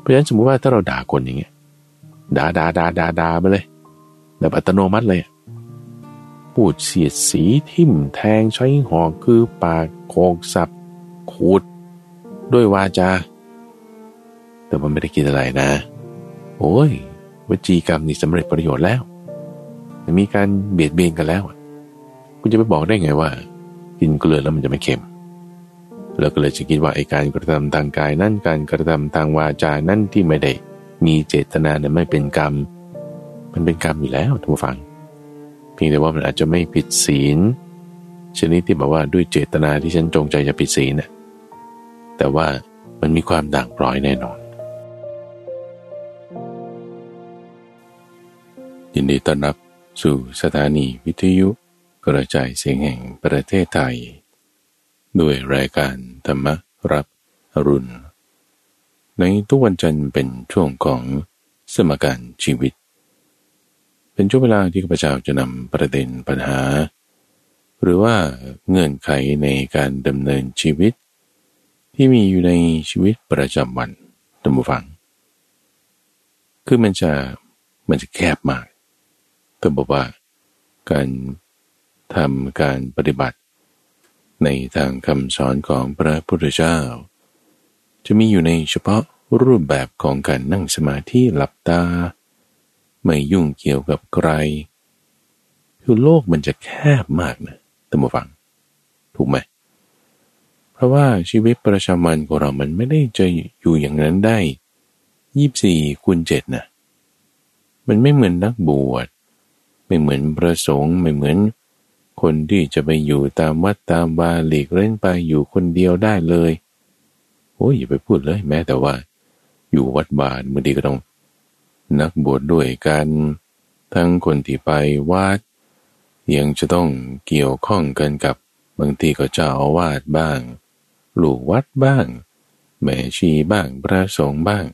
เพราะฉะนั้นสมมติว่าถ้าเราด่าคนอย่างเงี้ยด่าด่าด่าด่าด่าไปเลย แบบอัตโนมัติเลยพูดเสียดสีทิ่มแทงใช้หอกคือปากโคกสับขูด ด้วยวาจา แต่มันไม่ได้คิดอะไรนะ โอ้ยวจีกรรมนี่สำเร็จประโยชน์แล้วมีการเบียดเบียนกันแล้ว คุณจะไปบอกได้ไงว่า กินเกลือแล้วมันจะไม่เค็ม แล้วก็เลยจะคิดว่าไอ้การกระทำทางกายนั่นการกระทำทางวาจานั่นที่ไม่ได้มีเจตนาเนี่ยไม่เป็นกรรม มันเป็นกรรมอยู่แล้วทุกฝัง เพียงแต่ว่ามันอาจจะไม่ผิดศีล ชนิดที่บอกว่าด้วยเจตนาที่ฉันจงใจจะผิดศีลน่ะแต่ว่ามันมีความด่างพร้อยแน่นอน ยินดีต้อนรับสู่สถานีวิทยุกระจายเสียงแห่งประเทศไทย ด้วยรายการธรรมรับอรุณ ในทุกวันจันทร์เป็นช่วงของสมการชีวิต เป็นช่วงเวลาที่ข้าพเจ้าจะนำประเด็นปัญหา หรือว่าเงื่อนไขในการดำเนินชีวิต ที่มีอยู่ในชีวิตประจำวันตัมบูฟัง คือมันจะมันจะแคบมากท่านบอกว่าการทำการปฏิบัติ ในทางคำสอนของพระพุทธเจ้า จะมีอยู่ในเฉพาะรูปแบบของการนั่งสมาธิหลับตา ไม่ยุ่งเกี่ยวกับใคร คือโลกมันจะแคบมากนะท่านผู้ฟัง ถูกไหม เพราะว่าชีวิตประจำวันของเรามันไม่ได้จะอยู่อย่างนั้นได้ยี่สี่คูณเจ็ดนะมันไม่เหมือนนักบวช ไม่เหมือนประสงค์ ไม่เหมือน คนที่จะไปอยู่ตามวัดตามวาหลีกเล่นไปอยู่คนเดียวได้เลยโอ้ยอย่าไปพูดเลย แม้แต่ว่า อยู่วัดบาทบางทีก็ต้อง นักบวชดด้วยกัน ทั้งคนที่ไปวัดยังจะต้องเกี่ยวข้องกันกับบางทีก็เจ้าอาวาสบ้างลูกวัดบ้าง แม่ชีบ้างพระสงฆ์บ้าง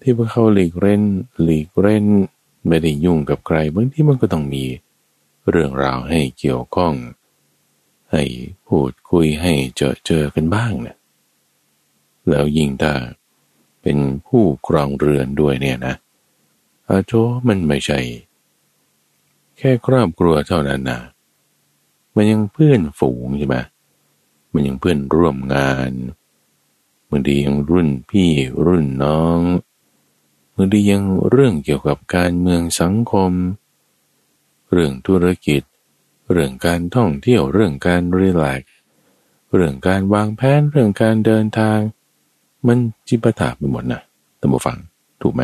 ที่พวกเขาหลีกเล่นหลีกเล่นไม่ได้ยุ่งกับใครบางที่มันก็ต้องมี เรื่องราวให้เกี่ยวข้อง ให้พูดคุยให้เจอเจอกันบ้างนะแล้วยิ่งถ้าเป็นผู้ครองเรือนด้วยเนี่ยนะอาโจมันไม่ใช่ แค่ครอบครัวเท่านั้นนะมันยังเพื่อนฝูงใช่ไหมมันยังเพื่อนร่วมงานบางทียังรุ่นพี่รุ่นน้องบางทียังเรื่องเกี่ยวกับการเมืองสังคมเเรื่องธุรกิจ เรื่องการท่องเที่ยวเรื่องการรีแลกเรื่องการวางแผนเรื่องการเดินทาง มันจิปถาไปหมดนะตั้งฟังถูกไหม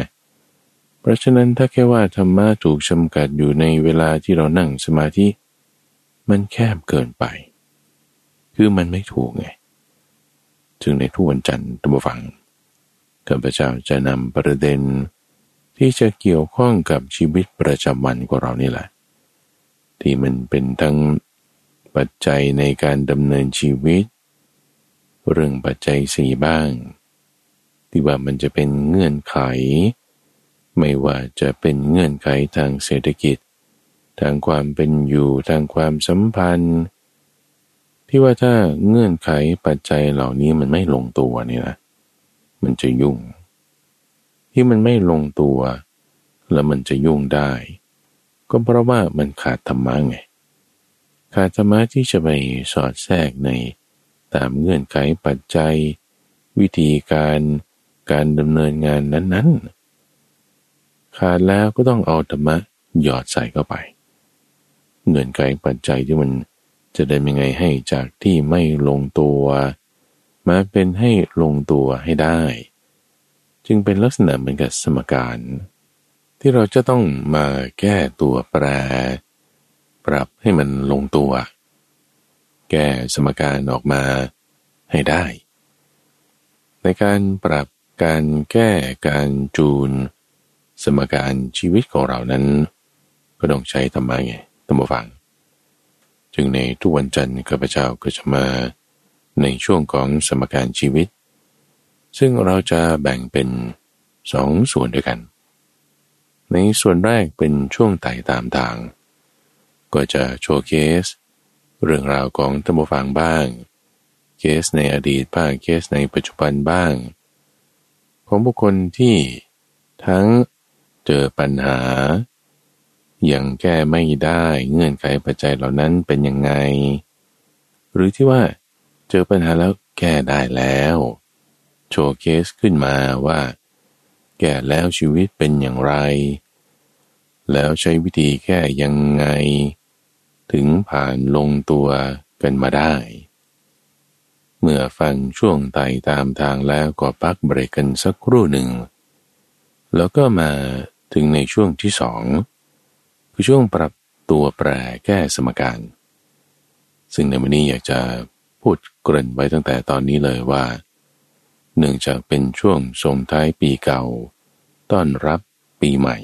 เพราะฉะนั้นถ้าแค่ว่าธรรมะถูกจำกัดอยู่ในเวลาที่เรานั่งสมาธิ มันแคบเกินไป คือมันไม่ถูกไงถึงในทุกวันจันทร์ตั้งฟังข้าพเจ้าจะนำประเด็นที่จะเกี่ยวข้องกับชีวิตประจำวันของเรานี่แหละ ที่มันเป็นทั้งปัจจัยในการดำเนินชีวิต เรื่องปัจจัยสี่บ้าง ที่ว่ามันจะเป็นเงื่อนไข ไม่ว่าจะเป็นเงื่อนไขทางเศรษฐกิจ ทางความเป็นอยู่ทางความสัมพันธ์ ที่ว่าถ้าเงื่อนไขปัจจัยเหล่านี้มันไม่ลงตัวนี่นะมันจะยุ่ง ที่มันไม่ลงตัว แล้วมันจะยุ่งได้ ก็เพราะว่ามันขาดธรรมะไง ขาดธรรมะที่จะไปสอดแทรกในตามเงื่อนไขปัจจัย วิธีการการดำเนินงานนั้น ๆ ขาดแล้วก็ต้องเอาธรรมะหยอดใส่เข้าไป เงื่อนไขปัจจัยที่มันจะได้ยังไงให้จากที่ไม่ลงตัว มาเป็นให้ลงตัวให้ได้ จึงเป็นลักษณะเหมือนกับสมการ ที่เราจะต้องมาแก้ตัวแปร ปรับให้มันลงตัว แก้สมการออกมาให้ได้ ในการปรับการแก้การจูน สมการชีวิตของเรานั้น ก็ต้องใช้ธรรมะไงตั้งฟัง จึงในทุกวันจันทร์ข้าพเจ้าก็จะมาในช่วงของสมการชีวิต ซึ่งเราจะแบ่งเป็นสองส่วนด้วยกัน ในส่วนแรกเป็นช่วงไต่ตามทาง ก็จะโชว์เคส เรื่องราวของธรรมฟังบ้าง เคสในอดีตบ้างเคสในปัจจุบันบ้าง ของบุคคลที่ทั้งเจอปัญหา ยังแก้ไม่ได้เงื่อนไขปัจจัยเหล่านั้นเป็นยังไง หรือที่ว่าเจอปัญหาแล้วแก้ได้แล้วโชว์เคสขึ้นมาว่า แก้แล้วชีวิตเป็นอย่างไร แล้วใช้วิธีแก้ยังไง ถึงผ่านลงตัวกันมาได้ เมื่อฟังช่วงไต่ตามทางแล้วก็พักเบรกกันสักครู่หนึ่ง แล้วก็มาถึงในช่วงที่สองคือช่วงปรับตัวแปรแก้สมการ ซึ่งในวันนี้อยากจะพูดเกริ่นไว้ตั้งแต่ตอนนี้เลยว่า เนื่องจากเป็นช่วงส่งท้ายปีเก่า ต้อนรับปีใหม่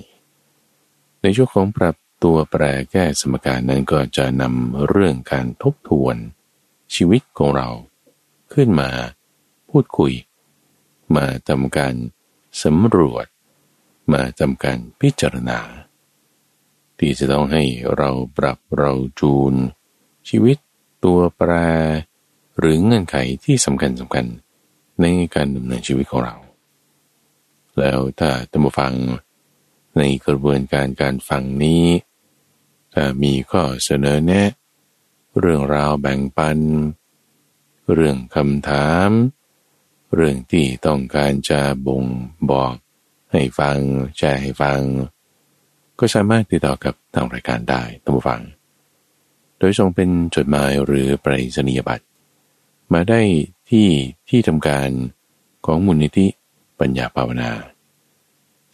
ในช่วงของปรับตัวแปรแก้สมการนั้นก็จะนำเรื่องการทบทวน ชีวิตของเรา ขึ้นมา พูดคุย มาทำการสำรวจ มาทำการพิจารณา ที่จะต้องให้เราปรับเราจูน ชีวิตตัวแปร หรือเงื่อนไขที่สำคัญสำคัญในการดำเนินชีวิตของเรา แล้วถ้าตัมฟัง ในกระบวนการการฟังนี้ ถ้ามีข้อเสนอแนะ เรื่องราวแบ่งปัน เรื่องคำถาม เรื่องที่ต้องการจะบ่งบอกให้ฟังแชร์ให้ฟัง ก็สามารถติดต่อกับทางรายการได้ตัมฟัง โดยส่งเป็นจดหมายหรือไปรษณียบัตรมาได้ที่ที่ทำการของมูลนิธิปัญญาภาวนา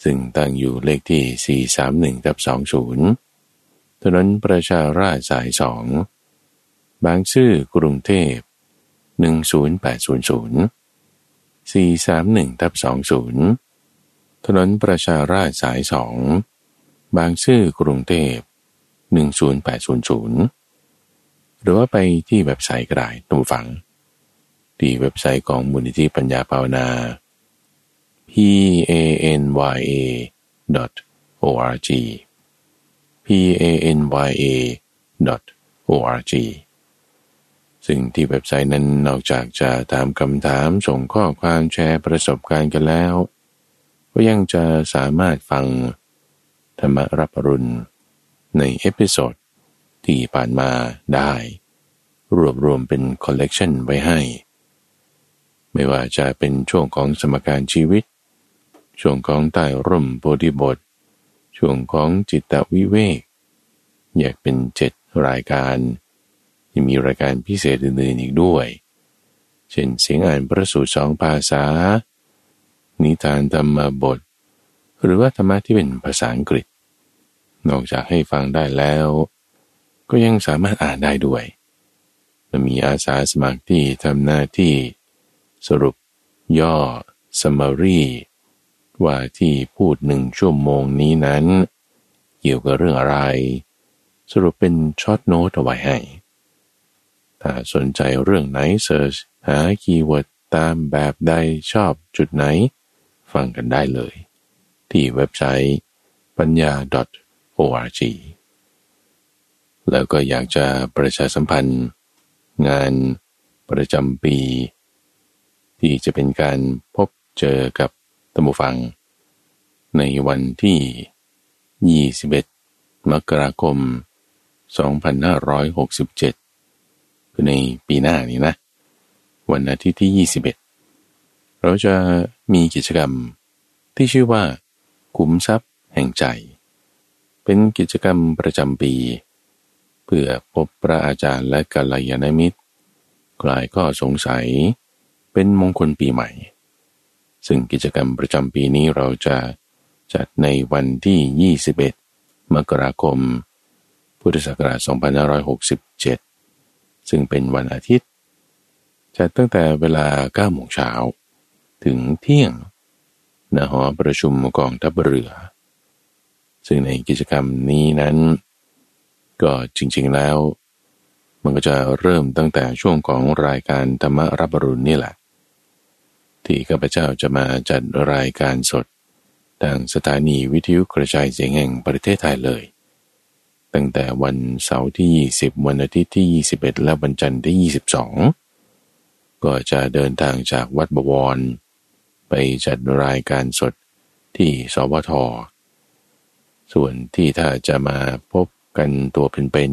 ซึ่งตั้งอยู่เลขที่ 431ทับ20 ถนนประชาราชสายสองบางซื่อกรุงเทพ 10800 431ทับ20 ถนนประชาราชสายสองบางซื่อกรุงเทพ 10800 หรือว่าไปที่เว็บไซต์ก็ได้ตูฟัง ที่เว็บไซต์ของมูลนิธิปัญญาภาวนา p a n y a o r g p a n y a o r g ซึ่งที่เว็บไซต์นั้นนอกจากจะถามคำถามส่งข้อความแชร์ประสบการณ์กันแล้ว ก็ยังจะสามารถฟัง ธรรมะรับอรุณ ใน episode ที่ผ่านมาได้ รวบรวมเป็นคอลเลกชันไว้ให้ ไม่ว่าจะเป็นช่วงของสมการชีวิต ช่วงของใต้ร่มโพธิบท ช่วงของจิตวิเวกแยกเป็นเจ็ดรายการยังมีรายการพิเศษอื่นๆอีกด้วย เช่นเสียงอ่านพระสูตรสองภาษา นิทานธรรมบท หรือว่าธรรมะที่เป็นภาษาอังกฤษ นอกจากให้ฟังได้แล้ว ก็ยังสามารถอ่านได้ด้วยมีอาสาสมัครที่ทำหน้าที่ สรุป ย่อ summary ว่าที่พูดหนึ่งชั่วโมงนี้นั้น เกี่ยวกับเรื่องอะไร สรุปเป็น short note เอาไว้ให้ ถ้าสนใจเรื่องไหน search หา keyword ตามแบบใดชอบจุดไหน ฟังกันได้เลย ที่เว็บไซต์ปัญญา .org แล้วก็อยากจะประชาสัมพันธ์ งานประจำปี ที่จะเป็นการพบเจอกับ ตมบฟัง ในวันที่ 21 มกราคม 2567 คือในปีหน้านี้นะ วันอาทิตย์ที่ 21 เราจะมีกิจกรรมที่ชื่อว่า ขุมทรัพย์แห่งใจ เป็นกิจกรรมประจำปี เพื่อพบพระอาจารย์และกัลยาณมิตร คลายข้อสงสัย เป็นมงคลปีใหม่ ซึ่งกิจกรรมประจำปีนี้เราจะจัดในวันที่ 21 มกราคม พุทธศักราช 2567 ซึ่งเป็นวันอาทิตย์ จัดตั้งแต่เวลา 9 โมงเช้า ถึงเที่ยงณหอประชุมกองทัพเรือ ซึ่งในกิจกรรมนี้นั้น ก็จริงๆแล้ว มันก็จะเริ่มตั้งแต่ช่วงของรายการธรรมรับรุณนี่แหละ ที่ข้าพเจ้าจะมาจัดรายการสดทางสถานีวิทยุกระจายเสียงแห่งประเทศไทยเลย ตั้งแต่วันเสาร์ที่ 20 วันอาทิตย์ที่ 21 และวันจันทร์ที่ 22 ก็จะเดินทางจากวัดบวร ไปจัดรายการสดที่สวท ส่วนที่ถ้าจะมาพบกันตัวเป็น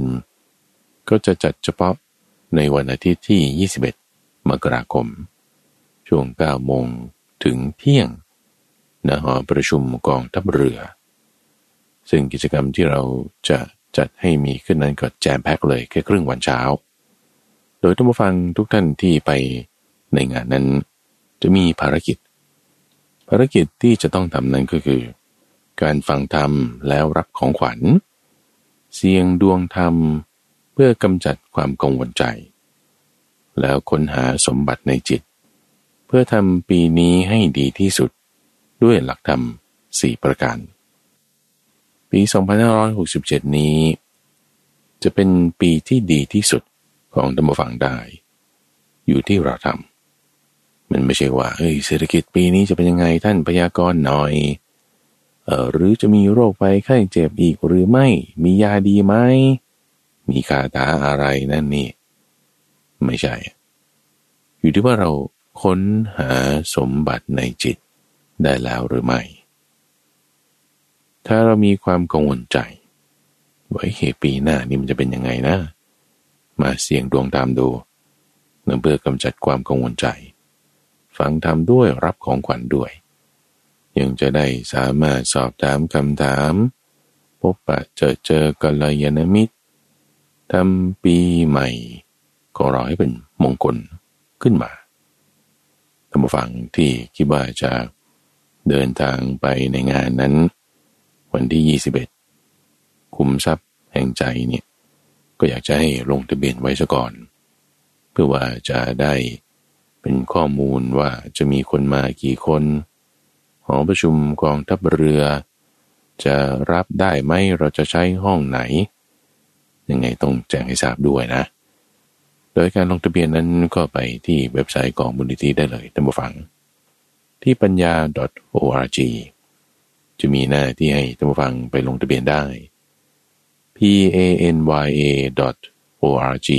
ๆก็จะจัดเฉพาะในวันอาทิตย์ที่ 21 มกราคม ช่วง9โมงถึงเที่ยงณหอประชุมกองทัพเรือ ซึ่งกิจกรรมที่เราจะจัดให้มีขึ้นนั้นก็แจมแพ็กเลยแค่ครึ่งวันเช้า โดยท่านผู้ฟังทุกท่านที่ไปในงานนั้น จะมีภารกิจ ภารกิจที่จะต้องทำนั้นก็คือ การฟังธรรมแล้วรับของขวัญ เสียงดวงธรรมเพื่อกำจัดความกังวลใจ แล้วค้นหาสมบัติในจิต พื่อทำปีนี้ให้ดีที่สุดด้วยหลักธรรมสี่ประการ ปี 2567 นี้ จะเป็นปีที่ดีที่สุดของธรรมฟังได้ อยู่ที่เราทำมันไม่ใช่ว่าเฮ้ยเศรษฐกิจปีนี้จะเป็นยังไงท่านพยากรณ์หน่อยเออหรือจะมีโรคไปไข้เจ็บอีกหรือไม่ มียาดีไหม มีคาถาอะไรนั่นนี่ ไม่ใช่ อยู่ที่ว่าเรา ค้นหาสมบัติในจิตได้แล้วหรือไม่ ถ้าเรามีความกังวลใจ ไว่าเหตุปีหน้านี่มันจะเป็นยังไงนะ มาเสี่ยงดวงตามดูเพื่อกำจัดความกังวลใจ ฟังทำด้วยรับของขวัญด้วย ยังจะได้สามารถสอบถามคำถาม พบปะเจอเจอกัลยาณมิตรทำปีใหม่ ก็รอให้เป็นมงคลขึ้นมา ท่านผู้ฟังที่คิดว่าจะเดินทางไปในงานนั้น วันที่ 21 คุมทรัพย์แห่งใจเนี่ยก็อยากจะให้ลงทะเบียนไว้ซะก่อน เพื่อว่าจะได้เป็นข้อมูลว่าจะมีคนมากี่คน หอประชุมกองทัพเรือ จะรับได้ไหมเราจะใช้ห้องไหน ยังไงต้องแจ้งให้ทราบด้วยนะ โดยการลงทะเบียนนั้นก็ไปที่เว็บไซต์ของมูลนิธิได้เลยท่านผู้ฟัง ที่ปัญญา .org จะมีหน้าที่ให้ท่านผู้ฟังไปลงทะเบียนได้ p a n y a org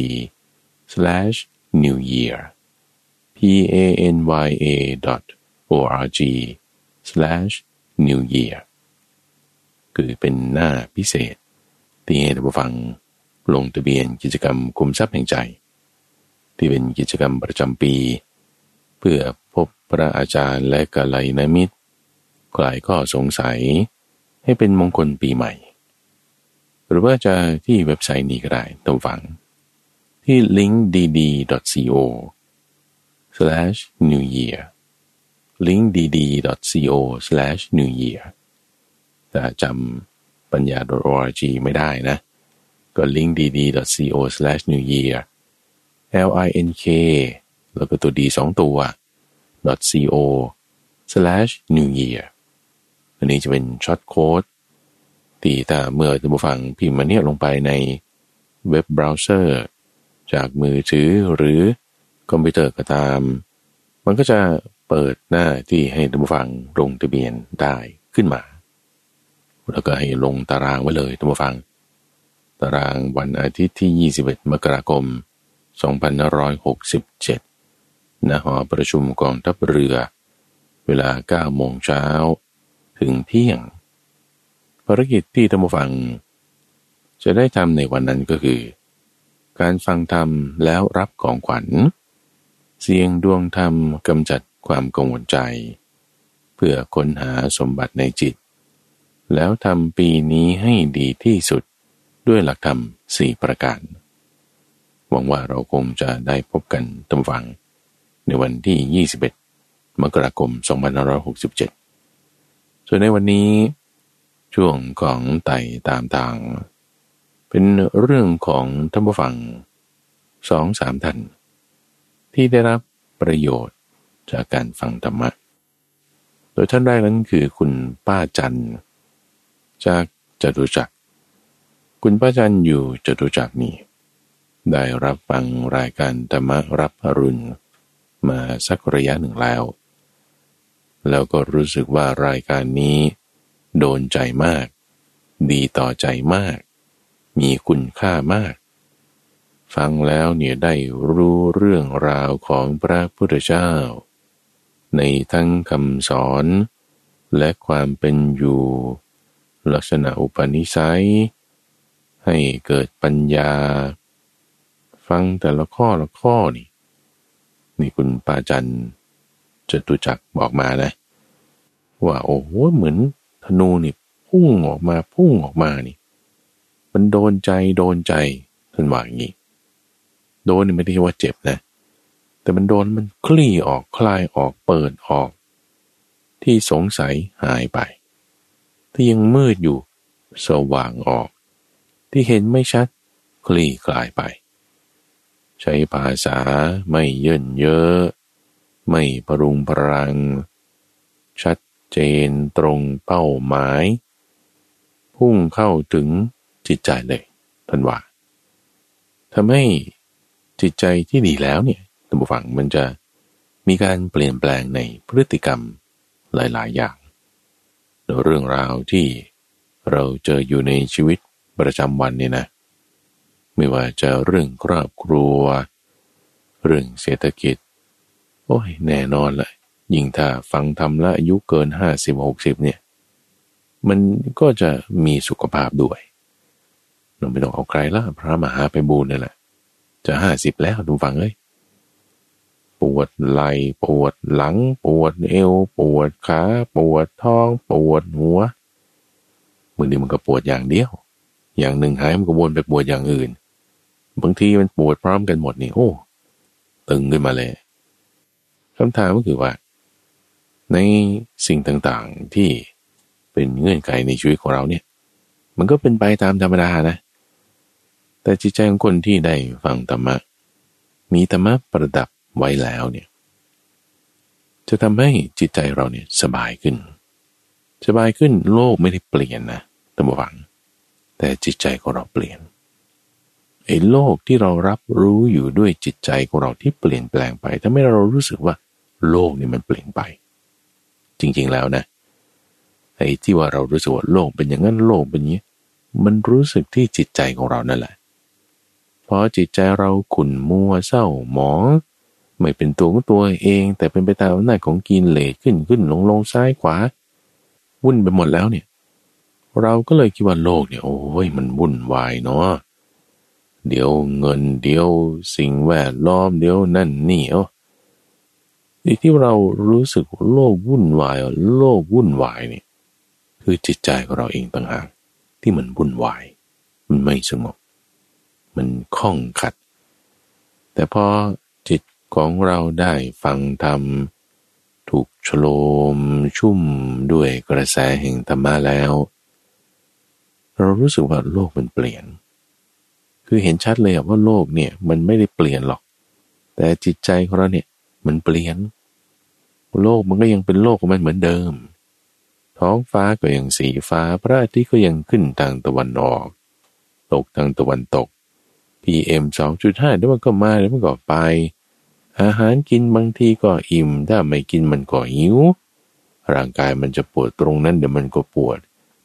slash new year p a n y a org slash new year คือเป็นหน้าพิเศษ ที่ให้ท่านผู้ฟังลงทะเบียนกิจกรรมคุมทรัพย์แห่งใจ ที่เป็นกิจกรรมประจำปี เพื่อพบพระอาจารย์และกัลยาณมิตรคลายข้อสงสัยให้เป็นมงคลปีใหม่ หรือว่าจะที่เว็บไซต์นี้ก็ได้ตรงฝัง ที่ linkdd.co slash new year linkdd.co slash new year แต่จำปัญญา .org ไม่ได้นะ ก็ linkdd.co slash new year l i n k แล้วก็ตัวดีสองตัว co/new year อันนี้จะเป็นช็อตโค้ดที่ถ้าเมื่อท่านผู้ฟังพิมพ์มาเนี่ยลงไปในเว็บเบราว์เซอร์ จากมือถือหรือคอมพิวเตอร์ก็ตาม มันก็จะเปิดหน้าที่ให้ท่านผู้ฟังลงทะเบียนได้ขึ้นมา แล้วก็ให้ลงตารางไว้เลยท่านผู้ฟัง ตารางวันอาทิตย์ที่ 21 มกราคม 2567 ณ หอประชุมกองทัพเรือ เวลา 9 โมงเช้า ถึงเที่ยง ภารกิจที่ธรรมฟัง จะได้ทำในวันนั้นก็คือ การฟังธรรมแล้วรับของขวัญ เสียงดวงธรรมกำจัดความกังวลใจ เพื่อค้นหาสมบัติในจิต แล้วทำปีนี้ให้ดีที่สุดด้วยหลักธรรมสี่ประการ หวังว่าเราคงจะได้พบกันตำฟัง ในวันที่ 21 มกราคม 2567 ส่วนในวันนี้ ช่วงของไต่ตามทาง เป็นเรื่องของท่านผู้ฟังสองสามท่านที่ได้รับประโยชน์จากการฟังธรรมะ โดยท่านแรกนั้นคือคุณป้าจันจากจตุจักร คุณป้าจันอยู่จตุจักรนี่ ได้รับฟังรายการธรรมรับอรุณ มาสักระยะหนึ่งแล้ว แล้วก็รู้สึกว่ารายการนี้ โดนใจมาก ดีต่อใจมาก มีคุณค่ามาก ฟังแล้วเนี่ยได้รู้เรื่องราวของพระพุทธเจ้า ในทั้งคำสอนและความเป็นอยู่ ลักษณะอุปนิสัย ให้เกิดปัญญา ฟังแต่ละข้อละข้อนี่ นี่คุณปาจันจตุจักบอกมานะ ว่าโอ้โหเหมือนธนูนี่พุ่งออกมาพุ่งออกมานี่ มันโดนใจโดนใจท่านว่าอย่างนี้โดนนี่ไม่ได้ว่าเจ็บนะ แต่มันโดนมันคลี่ออกคลายออกเปิดออก ที่สงสัยหายไป ที่ยังมืดอยู่สว่างออก ที่เห็นไม่ชัดคลี่คลายไป ใช้ภาษาไม่เยินเยอะ ไม่ปรุงพรัง ชัดเจนตรงเป้าหมาย พุ่งเข้าถึงจิตใจเลยท่านว่าทำให้จิตใจที่ดีแล้วเนี่ยท่านผู้ฟังมันจะมีการเปลี่ยนแปลงในพฤติกรรมหลาย ๆ อย่างเรื่องราวที่เราเจออยู่ในชีวิตประจำวันเนี่ยนะ ไม่ว่าจะเรื่องครอบครัว เรื่องเศรษฐกิจ โอ้ยแน่นอนละยิ่งถ้าฟังทำละอายุเกินห้าสิบหกสิบเนี่ย มันก็จะมีสุขภาพด้วยเราไม่ต้องเอาใครละพระมหาไปบูรนี่แหละจะห้าสิบแล้วดูฟังเลยปวดไหล่ปวดหลัง ปวดเอว ปวดขาปวดท้อง ปวดหัวบางทีมันก็ปวดอย่างเดียว อย่างหนึ่งหายมันก็วนไปปวดอย่างอื่น บางทีมันปวดพร้อมกันหมดนี่โอ้ ตึงขึ้นมาเลยคำถามก็คือว่า ในสิ่งต่างๆที่เป็นเงื่อนไขในชีวิตของเราเนี่ย มันก็เป็นไปตามธรรมดานะ แต่จิตใจของคนที่ได้ฟังธรรมะ มีธรรมะประดับไว้แล้วเนี่ย จะทำให้จิตใจเราเนี่ยสบายขึ้น สบายขึ้นโลกไม่ได้เปลี่ยนนะตัมวัง แต่จิตใจของเราเปลี่ยน ไอ้โลกที่เรารับรู้อยู่ด้วยจิตใจของเราที่เปลี่ยนแปลงไปทำให้เรารู้สึกว่า โลกนี่มันเปลี่ยนไป จริงๆแล้วนะไอ้ที่ว่าเรารู้สึกว่าโลกเป็นอย่างนั้นโลกเป็นอย่างนี้มันรู้สึกที่จิตใจของเรานั่นแหละเพอจิตใจเราขุ่นมัวเศร้าหมองไม่เป็นตัวของตัวเอง แต่เป็นไปตามอำนาจของกินเลสขึ้นขึ้นลงลงซ้ายขวา วุ่นไปหมดแล้วเนี่ย เราก็เลยคิดว่าโลกเนี่ยโอ้ยมันวุ่นวายเนาะ เดี๋ยวเงินเดี๋ยวสิ่งแวดล้อมเดี๋ยวนั่นนี่เออที่เรารู้สึกโลกวุ่นวายโลกวุ่นวายเนี่ยคือจิตใจของเราเองต่างหากที่มันวุ่นวาย มันไม่สงบ มันคล่องขัด แต่พอจิตของเราได้ฟังธรรมถูกชโลมชุ่มด้วยกระแสแห่งธรรมะแล้ว เรารู้สึกว่าโลกมันเปลี่ยน คือเห็นชัดเลยว่าโลกเนี่ยมันไม่ได้เปลี่ยนหรอก แต่จิตใจของเราเนี่ยมันเปลี่ยน โลกมันก็ยังเป็นโลกของมันเหมือนเดิม ท้องฟ้าก็ยังสีฟ้าพระอาทิตย์ก็ยังขึ้นทางตะวันออก ตกทางตะวันตก PM 2.5แล้วมันก็มาแล้วมันก็ไป อาหารกินบางทีก็อิ่ม ถ้าไม่กินมันก็หิว ร่างกายมันจะปวดตรงนั้นเดี๋ยวมันก็ปวด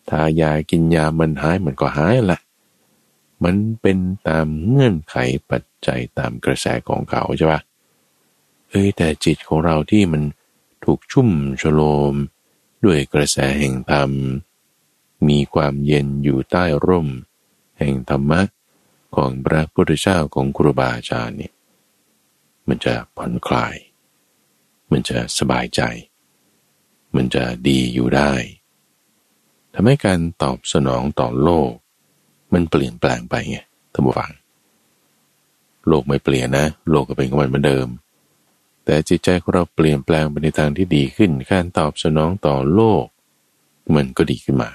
ทายากินยามันหายมันก็หายแหละ มันเป็นตามเงื่อนไขปัจจัยตามกระแสของเขาใช่ปะเอ้ยแต่จิตของเราที่มันถูกชุ่มชโลม ด้วยกระแสแห่งธรรม มีความเย็นอยู่ใต้ร่ม แห่งธรรมะของพระพุทธเจ้าของครูบาอาจารย์เนี่ยมันจะผ่อนคลาย มันจะสบายใจ มันจะดีอยู่ได้ทำให้การตอบสนองต่อโลก มันเปลี่ยนแปลงไปไงท่านผู้ฟัง โลกไม่เปลี่ยนนะ โลกก็เป็นของมันเหมือนเดิม แต่จิตใจของเราเปลี่ยนแปลงไปในทางที่ดีขึ้น การตอบสนองต่อโลก มันก็ดีขึ้นมา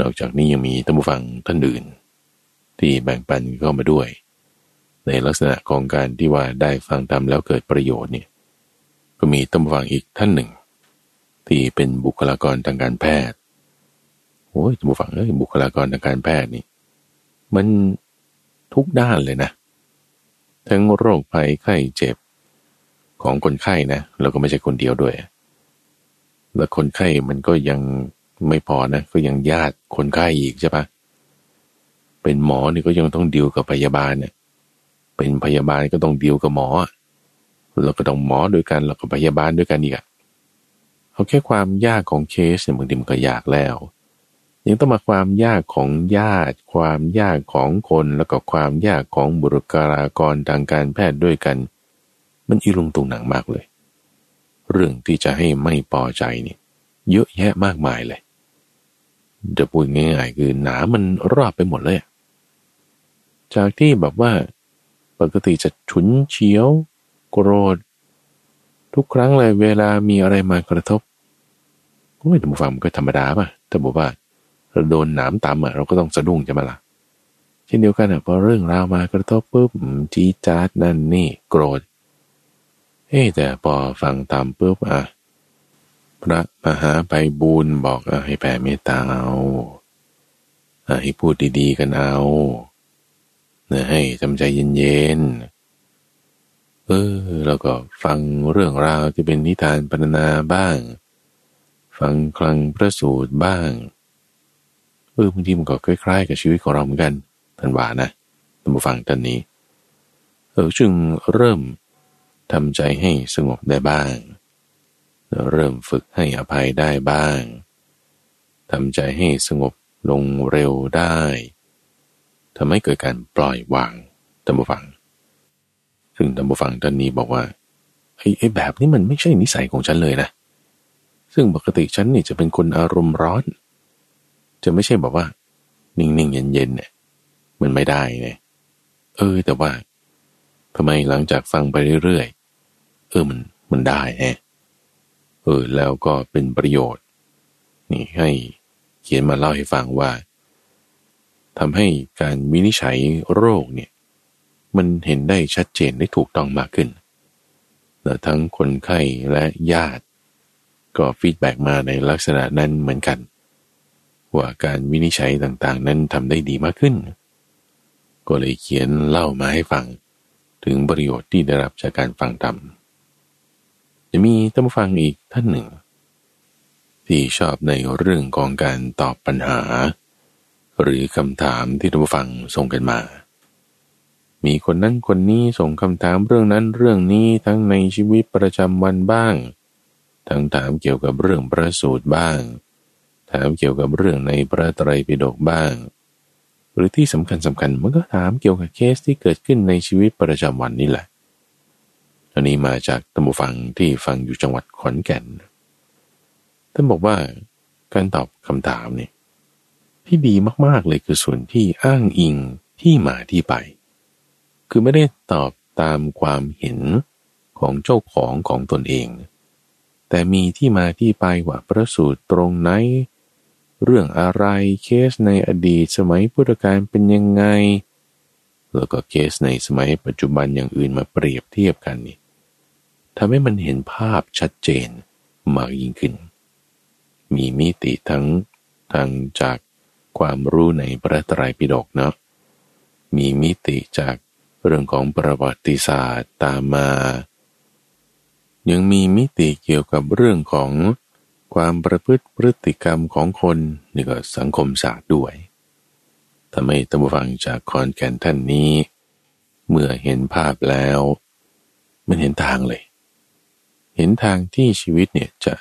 นอกจากนี้ยังมีท่านผู้ฟังท่านอื่น ที่แบ่งปันเข้ามาด้วย ในลักษณะของการที่ว่าได้ฟังธรรมแล้วเกิดประโยชน์เนี่ยก็มีตำฟังอีกท่านหนึ่ง ที่เป็นบุคลากรทางการแพทย์ โอ้ยตำฟังเอ้ยบุคลากรทางการแพทย์นี่ มันทุกด้านเลยนะ ทั้งโรคภัยไข้เจ็บของคนไข้นะแล้วก็ไม่ใช่คนเดียวด้วย แล้วคนไข้มันก็ยังไม่พอนะ ก็ยังญาติคนไข้อีกใช่ปะเป็นหมอนี่ก็ยังต้องดีลกับพยาบาลเนี่ยเป็นพยาบาลก็ต้องดีลกับหมอเราก็ต้องหมอด้วยกันเราก็พยาบาลด้วยกันอีกอะเอาแค่ความยากของเคสเนี่ยบางทีมันก็ยากแล้ว ยังต้องมาความยากของญาติ ความยากของคนแล้วก็ความยากของบุรคลากรทางการแพทย์ด้วยกัน มันอีลุงตุงหนังมากเลย เรื่องที่จะให้ไม่พอใจนี่เยอะแยะมากมายเลยจะพูดง่ายๆคือหนามันรอบไปหมดเลย จากที่แบบว่า ปกติจะฉุนเฉียว โกรธ ทุกครั้งเลยเวลามีอะไรมากระทบก็ไม่ต้องฟังมันก็ธรรมดาป่ะแต่บอกว่า เราโดนหนามตำอะเราก็ต้องสะดุ้งใช่ไหมล่ะเช่นเดียวกันอะพอเรื่องราวมากระทบปุ๊บจีจาดนั่นนี่โกรธเฮ้แต่พอฟังตามปุ๊บอะพระมหาไปบูญบอกอให้แผ่เมตตาเอาให้พูดดีๆกันเอาให้ทำใจเย็นๆ เออแล้วก็ฟังเรื่องราวที่เป็นนิทานปรรนาบ้าง ฟังคลังพระสูตรบ้าง เออบางทีมันก็คล้ายๆ กับชีวิตของเราเหมือนกันท่านว่านะท่านผู้ฟังท่านนี้ เออจึงเริ่มทำใจให้สงบได้บ้าง เริ่มฝึกให้อภัยได้บ้างทำใจให้สงบลงเร็วได้ทำให้เกิดการปล่อยวางตัมบูฟัง ซึ่งตัมบูฟังท่านนี้บอกว่าไอ้ไอ้แบบนี้มันไม่ใช่นิสัยของฉันเลยนะ ซึ่งปกติฉันนี่จะเป็นคนอารมณ์ร้อน จะไม่ใช่แบบว่า นิ่งๆเย็นๆเนี่ยมันไม่ได้เนี่ยเออ แต่ว่าทำไมหลังจากฟังไปเรื่อยๆเออมันมันได้แฮะเออแล้วก็เป็นประโยชน์ นี่ให้เขียนมาเล่าให้ฟังว่าทำให้การวินิจฉัยโรคเนี่ย มันเห็นได้ชัดเจนได้ถูกต้องมากขึ้นแต่ทั้งคนไข้และญาติ ก็ฟีดแบ็มาในลักษณะนั้นเหมือนกัน ว่าการวินิจฉัยต่างๆ นั้นทำได้ดีมากขึ้น ก็เลยเขียนเล่ามาให้ฟัง ถึงประโยชน์ที่ได้รับจากการฟังธรรมจะมีท่านฟังอีกท่านหนึ่ง ที่ชอบในเรื่องของการตอบปัญหา หรือคำถามที่ท่านฟังส่งกันมา มีคนนั้นคนนี้ส่งคำถามเรื่องนั้นเรื่องนี้ทั้งในชีวิตประจำวันบ้าง ทั้งถามเกี่ยวกับเรื่องประสูตรบ้าง ถามเกี่ยวกับเรื่องในพระไตรปิฎกบ้าง หรือที่สำคัญสำคัญมันก็ถามเกี่ยวกับเคสที่เกิดขึ้นในชีวิตประจำวันนี่แหละ อันนี้มาจากตัมบูฟังที่ฟังอยู่จังหวัดขอนแก่น ท่านบอกว่าการตอบคำถามเนี่ยที่ดีมากๆเลยคือส่วนที่อ้างอิงที่มาที่ไป คือไม่ได้ตอบตามความเห็นของเจ้าของของตนเอง แต่มีที่มาที่ไปว่าประสูตรตรงไหน เรื่องอะไรเคสในอดีตสมัยพุทธกาลเป็นยังไง แล้วก็เคสในสมัยปัจจุบันอย่างอื่นมาเปรียบเทียบกันนี่ทำให้มันเห็นภาพชัดเจนมากยิ่งขึ้น มีมิติทั้งทางจากความรู้ในพระตรปิฎกเนาะมีมิติจากเรื่องของประวัติศาสตร์ตามมา ยังมีมิติเกี่ยวกับเรื่องของ ความประพฤติพฤติกรรมของคนนี่ก็สังคมศาสตร์ด้วยทำให้ตัมฟังจากคอนแก่นท่านนี้ เมื่อเห็นภาพแล้ว มันเห็นทางเลย เห็นทางที่ชีวิตเนี่ยจะ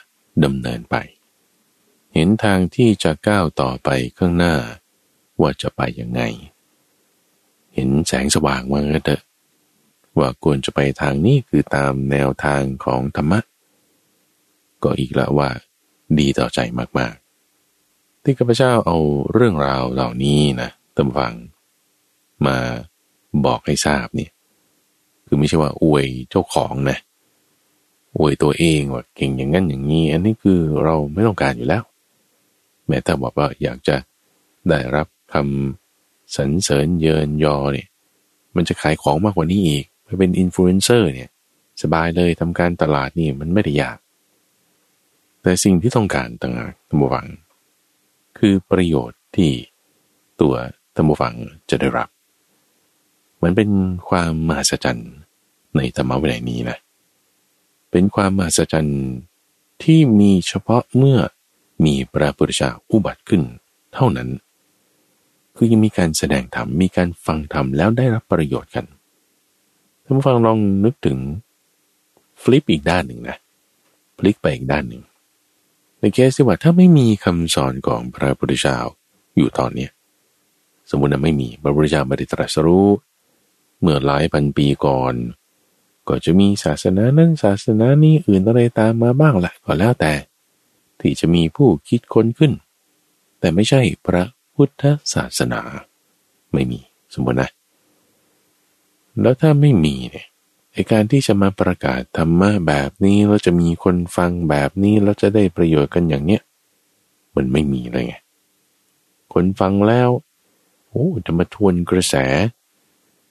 ดำเนินไป เห็นทางที่จะก้าวต่อไปข้างหน้า ว่าจะไปยังไง เห็นแสงสว่างว่าเถอะว่าควรจะไปทางนี้คือตามแนวทางของธรรมะ ก็อีกละว่า ดีต่อใจมากๆ ที่ข้าพเจ้าเอาเรื่องราวเหล่านี้นะท่านผู้ฟัง มาบอกให้ทราบเนี่ย คือไม่ใช่ว่าอวยเจ้าของนะอวยตัวเองว่าเก่งอย่างนั้นอย่างนี้ อันนี้คือเราไม่ต้องการอยู่แล้ว แม้แต่บอกว่าอยากจะได้รับคำสรรเสริญเยินยอเนี่ย มันจะขายของมากกว่านี้อีกไปเป็นอินฟลูเอนเซอร์เนี่ย สบายเลยทำการตลาดนี่มันไม่ได้ยาก แต่สิ่งที่ต้องการต่างหากตัมบัง คือประโยชน์ที่ตัวตัมบังจะได้รับมันเป็นความมหัศจรรย์ในธรรมะวินัยนี้นะ เป็นความมหัศจรรย์ที่มีเฉพาะเมื่อมีพระพุทธเจ้าอุบัติขึ้น เท่านั้น คือยังมีการแสดงธรรม มีการฟังธรรมแล้วได้รับประโยชน์กันท่านผู้ฟังลองนึกถึง ฟลิปอีกด้านหนึ่งนะ พลิกไปอีกด้านหนึ่ง ในเคสที่ว่าถ้าไม่มีคำสอนของพระพุทธเจ้าอยู่ตอนเนี้ยสมมติว่าไม่มีพระพุทธเจ้าไม่ได้ตรัสรู้ เมื่อหลายพันปีก่อน ก็จะมีศาสนานั้นศาสนานี้อื่นอะไรตามมาบ้างแหละก็แล้วแต่ ที่จะมีผู้คิดค้นขึ้น แต่ไม่ใช่พระพุทธศาสนา ไม่มีสมมตินะแล้วถ้าไม่มีเนี่ย ไอการที่จะมาประกาศธรรมะแบบนี้แล้วจะมีคนฟังแบบนี้แล้วจะได้ประโยชน์กันอย่างเนี้ยมันไม่มีเลยไงคนฟังแล้วโอ้จะมาทวนกระแส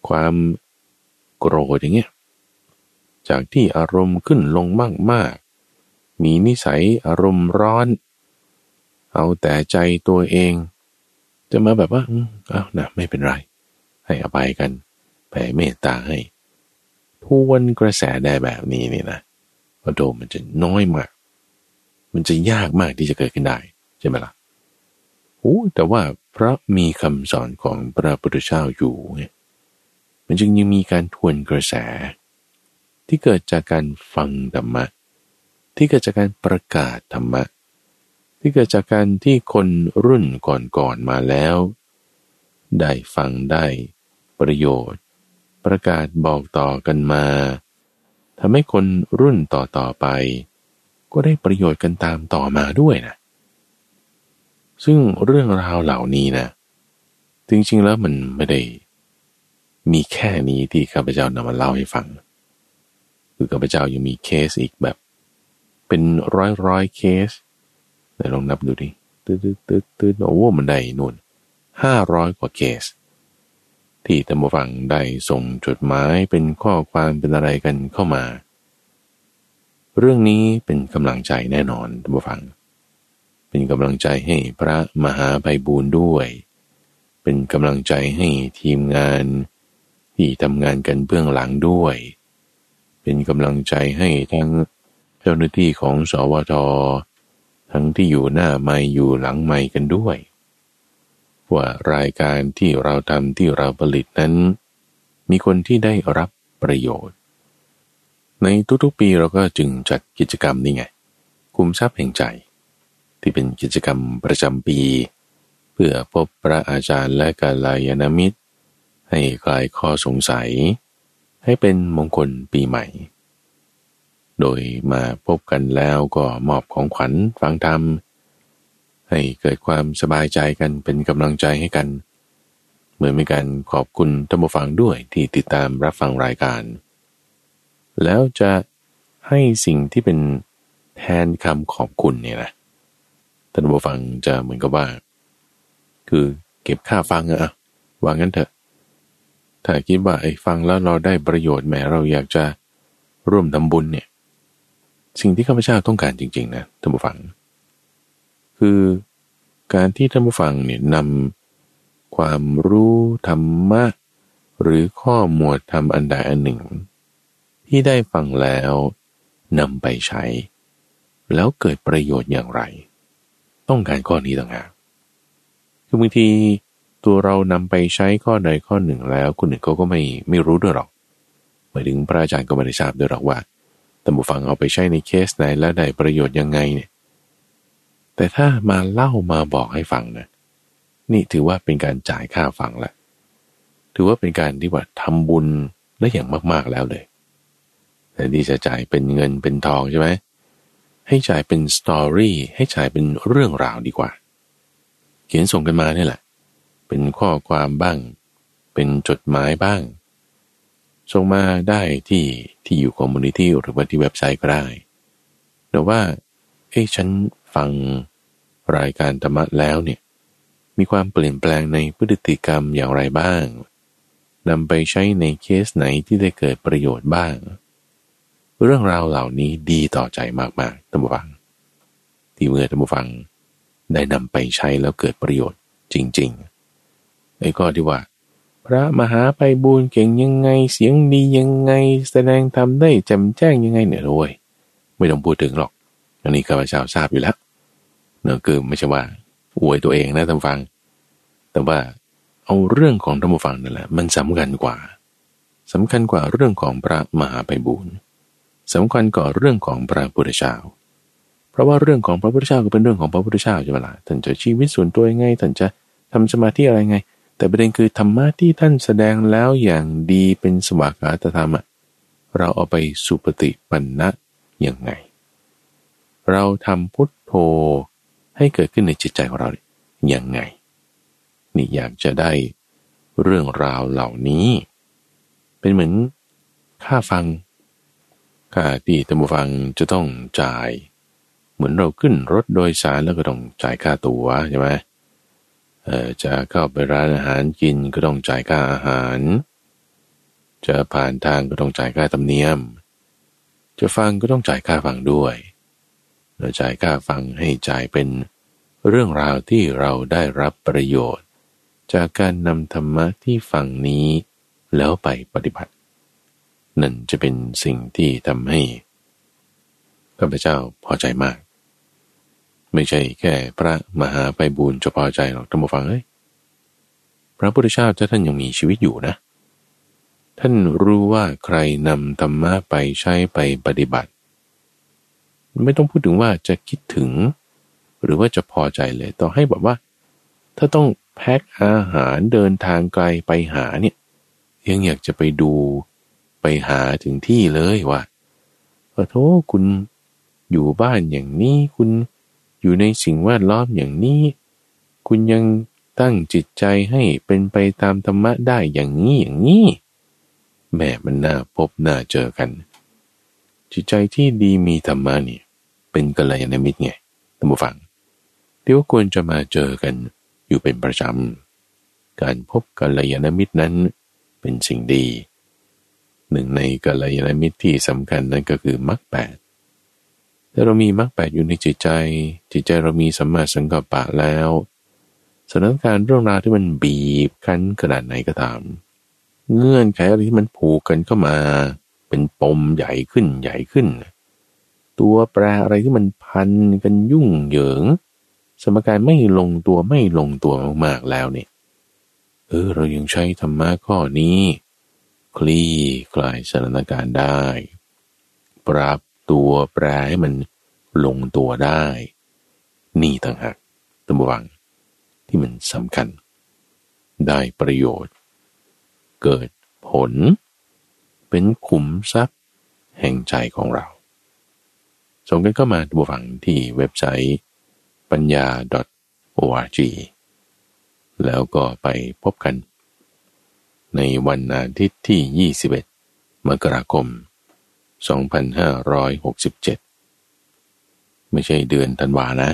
ความโกรธอย่างเงี้ยจากที่อารมณ์ขึ้นลงมากมากมีนิสัยอารมณ์ร้อน เอาแต่ใจตัวเอง จะมาแบบว่าอ้าวนะไม่เป็นไร ให้อภัยกันแผ่เมตตาให้ ทวนกระแสได้แบบนี้นี่นะพอโดมันจะน้อยมาก มันจะยากมากที่จะเกิดขึ้นได้ ใช่ไหมละ่ะโอ้แต่ว่าพระมีคำสอนของพระพุทธเจ้าอยู่เนี่ยมันจึงยังมีการทวนกระแส ที่เกิดจากการฟังธรรมะ ที่เกิดจากการประกาศธรรมะ ที่เกิดจากการที่คนรุ่นก่อนๆมาแล้ว ได้ฟังได้ประโยชน์ ประกาศบอกต่อกันมาทำให้คนรุ่นต่อๆไป ก็ได้ประโยชน์กันตามต่อมาด้วยนะ ซึ่งเรื่องราวเหล่านี้นะ จริงๆแล้วมันไม่ได้ มีแค่นี้ที่ข้าพเจ้านำมาเล่าให้ฟัง คือข้าพเจ้ายังมีเคสอีกแบบ เป็นร้อยร้อยเคสไหนลองนับดูดิตืดตืดตืดตืดโอ้มันได้นู่นห้าร้อยกว่าเคส ที่ท่านผู้ฟังได้ส่งจดหมายเป็นข้อความเป็นอะไรกันเข้ามา เรื่องนี้เป็นกำลังใจแน่นอนท่านผู้ฟัง เป็นกำลังใจให้พระมหาไพบูรณ์ด้วย เป็นกำลังใจให้ทีมงาน ที่ทำงานกันเบื้องหลังด้วย เป็นกำลังใจให้ทั้งเจ้าหน้าที่ของสวททั้งที่อยู่หน้าไม่อยู่หลังไม่กันด้วย ว่ารายการที่เราทำที่เราผลิตนั้น มีคนที่ได้รับประโยชน์ ในทุกๆปีเราก็จึงจัดกิจกรรมนี่ไง คุมทรัพย์แห่งใจ ที่เป็นกิจกรรมประจำปี เพื่อพบพระอาจารย์และกาลายนามิตร ให้คลายข้อสงสัย ให้เป็นมงคลปีใหม่ โดยมาพบกันแล้วก็มอบของขวัญฟังธรรม ให้เกิดความสบายใจกันเป็นกำลังใจให้กัน เหมือนเป็นการขอบคุณท่านผู้ฟังด้วยที่ติดตามรับฟังรายการ แล้วจะให้สิ่งที่เป็นแทนคำขอบคุณเนี่ยนะท่านผู้ฟังจะเหมือนกับว่า คือเก็บค่าฟังอะว่างั้นเถอะ ถ้าคิดว่าไอ้ฟังแล้วเราได้ประโยชน์แหมเราอยากจะร่วมทำบุญเนี่ย สิ่งที่ข้าพเจ้าต้องการจริง ๆ นะท่านผู้ฟัง คือการที่ท่านผู้ฟังเนี่ยนำความรู้ธรรมะ หรือข้อหมวดทำอันใดอันหนึ่ง ที่ได้ฟังแล้วนำไปใช้ แล้วเกิดประโยชน์อย่างไร ต้องการข้อนี้ต่างหากคือบางทีตัวเรานำไปใช้ข้อใดข้อหนึ่งแล้วคนอื่นเขาก็ไม่ไม่รู้ด้วยหรอกหมายถึงพระอาจารย์ก็ไม่ได้ทราบด้วยหรอกว่าแต่บุฟังเอาไปใช้ในเคสไหนและได้ประโยชน์ยังไงเนี่ย แต่ถ้ามาเล่ามาบอกให้ฟังนะนี่ถือว่าเป็นการจ่ายค่าฟังละถือว่าเป็นการที่ว่าทำบุญได้อย่างมากๆแล้วเลยแต่ที่จะจ่ายเป็นเงินเป็นทองใช่ไหมให้จ่ายเป็น story ให้จ่ายเป็นเรื่องราวดีกว่า เขียนส่งกันมาเนี่ยแหละ เป็นข้อความบ้าง เป็นจดหมายบ้างส่งมาได้ที่ที่อยู่ community หรือว่าที่เว็บไซต์ก็ได้แต่ว่าเอ้ฉัน ฟังรายการธรรมะแล้วเนี่ย มีความเปลี่ยนแปลงในพฤติกรรมอย่างไรบ้างนำไปใช้ในเคสไหนที่ได้เกิดประโยชน์บ้าง เรื่องราวเหล่านี้ดีต่อใจมากๆท่านผู้ฟัง ที่เมื่อท่านผู้ฟังได้นำไปใช้แล้วเกิดประโยชน์จริงๆไอ้ก็ที่ว่า พระมหาไปบูญเก่งยังไงเสียงดียังไง แสดงทำได้จำแจ้งยังไงเนี่ยโอ้ยไม่ต้องพูดถึงหรอก อันนี้ข้าพเจ้าทราบอยู่แล้วเนื้อคือไม่ใช่ว่าอวยตัวเองนะท่านฟัง แต่ว่าเอาเรื่องของท่านผู้ฟังนั่นแหละมันสำคัญกว่าสำคัญกว่าเรื่องของพระมหาไปบูญสำคัญก่อเรื่องของพระพุทธเจ้าเพราะว่าเรื่องของพระพุทธเจ้าก็เป็นเรื่องของพระพุทธเจ้าใช่ไหมล่ะ ท่านจะชีวิตส่วนตัวยังไง ท่านจะทำสมาธิอะไรไง แต่ประเด็นคือธรรมะที่ท่านแสดงแล้วอย่างดีเป็นสวากาตธรรมเราเอาไปสุปฏิปันนะยังไง เราทำพุทโธให้เกิดขึ้นในจิตใจของเราอย่างไง นี่อยากจะได้เรื่องราวเหล่านี้ เป็นเหมือนค่าฟังค่าที่ตัมฟังจะต้องจ่าย เหมือนเราขึ้นรถโดยสารแล้วก็ต้องจ่ายค่าตั๋วใช่ไหมเออจะเข้าไปร้านอาหารกินก็ต้องจ่ายค่าอาหาร จะผ่านทางก็ต้องจ่ายค่าธรรมเนียม จะฟังก็ต้องจ่ายค่าฟังด้วย เราจ่ายค่าฟังให้จ่ายเป็นเรื่องราวที่เราได้รับประโยชน์ จากการนำธรรมะที่ฟังนี้แล้วไปปฏิบัติ นั่นจะเป็นสิ่งที่ทำให้ข้าพเจ้าพอใจมาก ไม่ใช่แค่พระมหาไปบูญจะพอใจหรอกท่านผู้ฟังเอ้ยพระพุทธเจ้าถ้าท่านยังมีชีวิตอยู่นะ ท่านรู้ว่าใครนำธรรมะไปใช้ไปปฏิบัติ ไม่ต้องพูดถึงว่าจะคิดถึง หรือว่าจะพอใจเลย ต่อให้แบบว่า ถ้าต้องแพ็คอาหารเดินทางไกลไปหาเนี่ย ยังอยากจะไปดูไปหาถึงที่เลยว่าขอโทษคุณอยู่บ้านอย่างนี้ คุณอยู่ในสิ่งแวดล้อมอย่างนี้ คุณยังตั้งจิตใจให้เป็นไปตามธรรมะได้อย่างนี้อย่างนี้แม่มันน่าพบน่าเจอกัน จิตใจที่ดีมีธรรมะนี่ เป็นกัลยาณมิตรไงท่านผู้ฟังที่ว่าควรจะมาเจอกันอยู่เป็นประจำ การพบกัลยาณมิตรนั้นเป็นสิ่งดี หนึ่งในกัลยาณมิตรที่สำคัญนั่นก็คือมรรคแปดถ้าเรามีมรรคแปดอยู่ในจิตใจ จิตใจเรามีสัมมาสังกัปปะแล้วสถานการณ์เรื่องราวที่มันบีบคั้นขนาดไหนก็ตาม เงื่อนไขอะไรที่มันผูกกันเข้ามา เป็นปมใหญ่ขึ้นใหญ่ขึ้น ตัวแปรอะไรที่มันพันกันยุ่งเหยิง สมการไม่ลงตัวไม่ลงตัวมากๆแล้วเนี่ยเออเรายังใช้ธรรมะข้อนี้ คลี่คลายสถานการณ์ได้ ปรับตัวแปรให้มันลงตัวได้ นี่ต่างหากตัมวังที่มันสำคัญ ได้ประโยชน์ เกิดผล เป็นขุมทรัพย์แห่งใจของเรา ส่งกันเข้ามาดูฟังที่เว็บไซต์ปัญญา .org แล้วก็ไปพบกัน ในวันอาทิตย์ที่ 21 มกราคม 2567 ไม่ใช่เดือนธันวานะ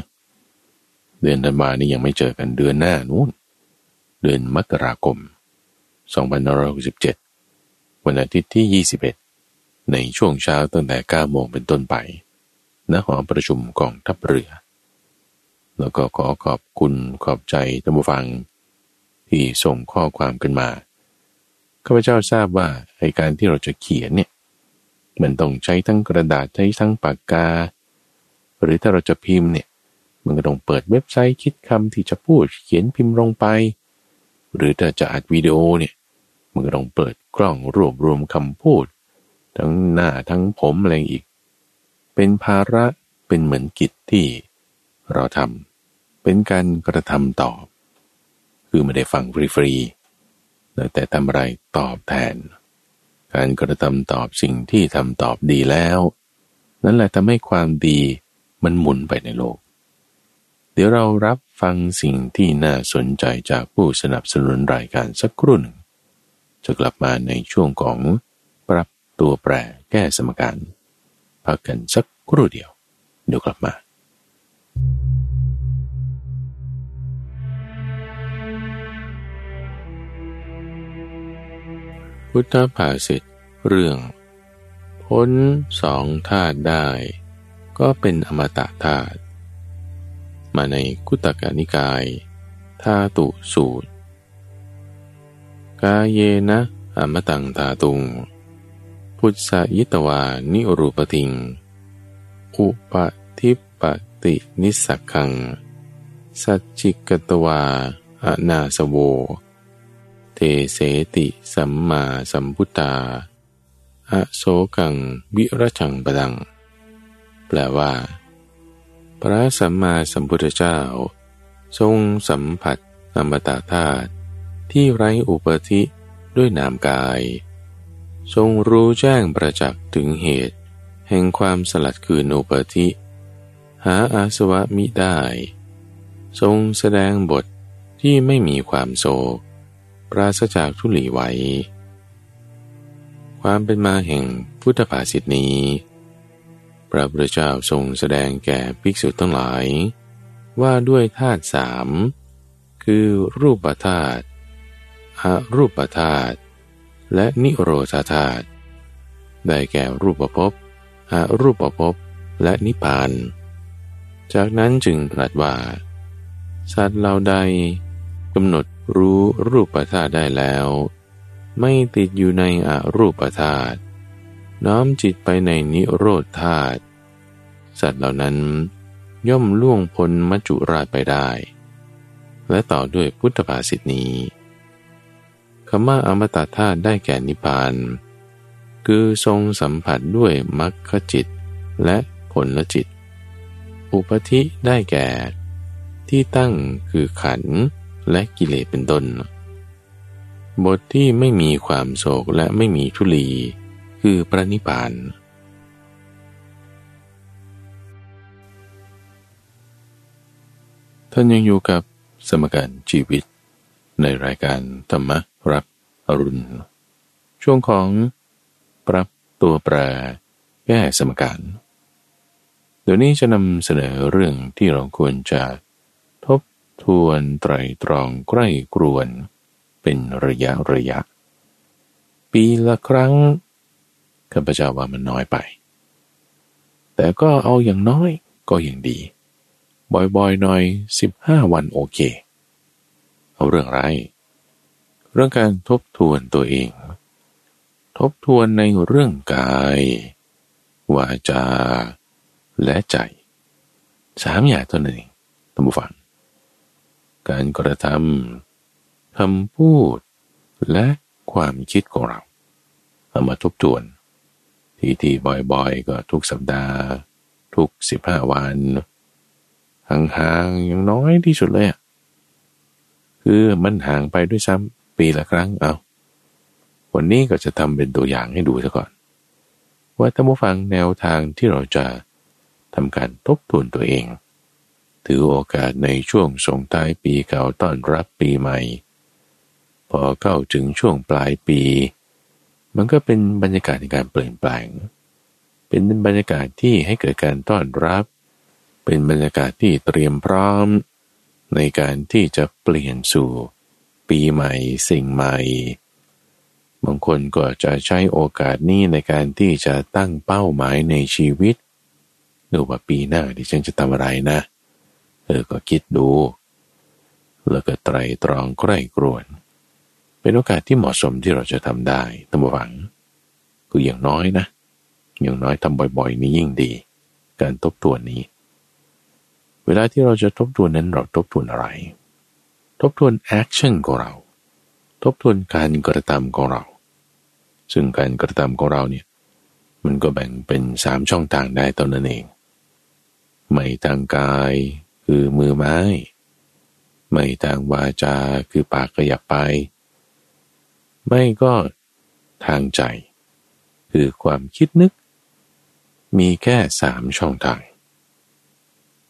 เดือนธันวานี่ยังไม่เจอกันเดือนหน้านู้น เดือนมกราคม 2567 วันอาทิตย์ที่ 21 ในช่วงเช้าตั้งแต่9โมงเป็นต้นไปณหอประชุมกองทัพเรือ แล้วก็ขอขอบคุณขอบใจท่านผู้ฟัง ที่ส่งข้อความกันมา ข้าพเจ้าทราบว่าไอการที่เราจะเขียนเนี่ย มันต้องใช้ทั้งกระดาษใช้ทั้งปากกา หรือถ้าเราจะพิมพ์เนี่ย มันก็ต้องเปิดเว็บไซต์คิดคำที่จะพูดเขียนพิมพ์ลงไป หรือถ้าจะอัดวิดีโอเนี่ย มันก็ต้องเปิดกล้องรวบรวมคำพูด ทั้งหน้าทั้งผมอะไรอีก เป็นภาระเป็นเหมือนกิจที่เราทำเป็นการกระทำตอบ คือไม่ได้ฟังฟรีๆแต่ทำอะไรตอบแทน การกระทำตอบสิ่งที่ทำตอบดีแล้ว นั่นแหละทำให้ความดีมันหมุนไปในโลก เดี๋ยวเรารับฟังสิ่งที่น่าสนใจจากผู้สนับสนุนรายการสักครู่หนึ่ง จะกลับมาในช่วงของปรับตัวแปรแก้สมการพักกันสักครู่เดียว เดี๋ยวกลับมาพุทธภาษิตเรื่อง พ้นสองธาตุได้ ก็เป็นอมตะธาตุมาในกุตกานิกายธาตุสูตร กาเยนะอมตังธาตุง พุทธยิตวานิรูปติง อุปทิปตินิสักขัง สัจจิกตวาอนาสโว เตเสติสัมมาสัมพุตตา อโศกังวิรชังปดัง แปลว่า พระสัมมาสัมพุทธเจ้า ทรงสัมผัสอมตะธาตุ ที่ไร้อุปธิด้วยนามกาย ทรงรู้แจ้งประจักษ์ถึงเหตุ แห่งความสลัดคืนอุปธิ หาอาสวะมิได้ ทรงแสดงบทที่ไม่มีความโศก ปราศจากทุลีไว้ ความเป็นมาแห่งพุทธภาษิตนี้ พระพุทธเจ้าทรงแสดงแก่ภิกษุทั้งหลาย ว่าด้วยธาตุสามคือรูปธาตุ อรูปธาตุและนิโรธาธาตุได้แก่รูปภพอรูปภพและนิพพาน จากนั้นจึงตรัสว่า สัตว์เหล่าใดกำหนดรู้รูปธาตุได้แล้ว ไม่ติดอยู่ในอรูปธาตุน้อมจิตไปในนิโรธธาตุสัตว์เหล่านั้นย่อมล่วงพ้นมัจจุราชไปได้ และต่อด้วยพุทธภาษิตนี้ คำว่าอมตะธาตุได้แก่นิพพาน คือทรงสัมผัสด้วยมรรคจิตและผลจิต อุปธิได้แก่ ที่ตั้งคือขันและกิเลสเป็นต้น บทที่ไม่มีความโศกและไม่มีทุลี คือพระนิพพานท่านยังอยู่กับสมการชีวิตในรายการธรรมะ รับอรุณ ช่วงของปรับตัวแปรแก้สมการเดี๋ยวนี้จะนำเสนอเรื่องที่เราควรจะทบทวนไตรตรองใกล้กรวนเป็นระยะระยะ ปีละครั้งข้าพเจ้าว่ามันน้อยไป แต่ก็เอาอย่างน้อยก็อยังดี บ่อยๆหน่อยสิบห้าวันโอเค เอาเรื่องไร เรื่องการทบทวนตัวเอง ทบทวนในเรื่องกาย วาจา และใจสามอย่างตัวหนึ่งท่านผู้ฟัง การกระทำคำพูด และความคิดของเรา เอามาทบทวน ทีทีบ่อยๆ ก็ทุกสัปดาห์ ทุกสิบห้าวันห่างๆอย่างน้อยที่สุดเลยอะคือมันห่างไปด้วยซ้ำ ปีละครั้งเอาวันนี้ก็จะทำเป็นตัวอย่างให้ดูซะก่อน ว่าถ้าผู้ฟังแนวทางที่เราจะทำการทบทวนตัวเอง ถือโอกาสในช่วงส่งท้ายปีเก่าต้อนรับปีใหม่ พอเข้าถึงช่วงปลายปี มันก็เป็นบรรยากาศในการเปลี่ยนแปลง เป็นบรรยากาศที่ให้เกิดการต้อนรับ เป็นบรรยากาศที่เตรียมพร้อม ในการที่จะเปลี่ยนสู่ ปีใหม่สิ่งใหม่ บางคนก็จะใช้โอกาสนี้ในการที่จะตั้งเป้าหมายในชีวิตดูว่าปีหน้าดิฉันจะทำอะไรนะ เออก็คิดดู แล้วก็ไตรตรองใคร่ครวญ เป็นโอกาสที่เหมาะสมที่เราจะทำได้ท่านผู้ฟังคืออย่างน้อยนะ อย่างน้อยทำบ่อยๆ นี่ยิ่งดี การทบทวนนี้ เวลาที่เราจะทบทวนนั้นเราทบทวนอะไร ทบทวน action ของเรา ทบทวนการกระทำของเรา ซึ่งการกระทำของเราเนี่ยมันก็แบ่งเป็นสามช่องทางได้เท่านั้นเองไม่ทางกายคือมือไม้ ไม่ทางวาจาคือปากขยับไป ไม่ก็ทางใจ คือความคิดนึก มีแค่สามช่องทาง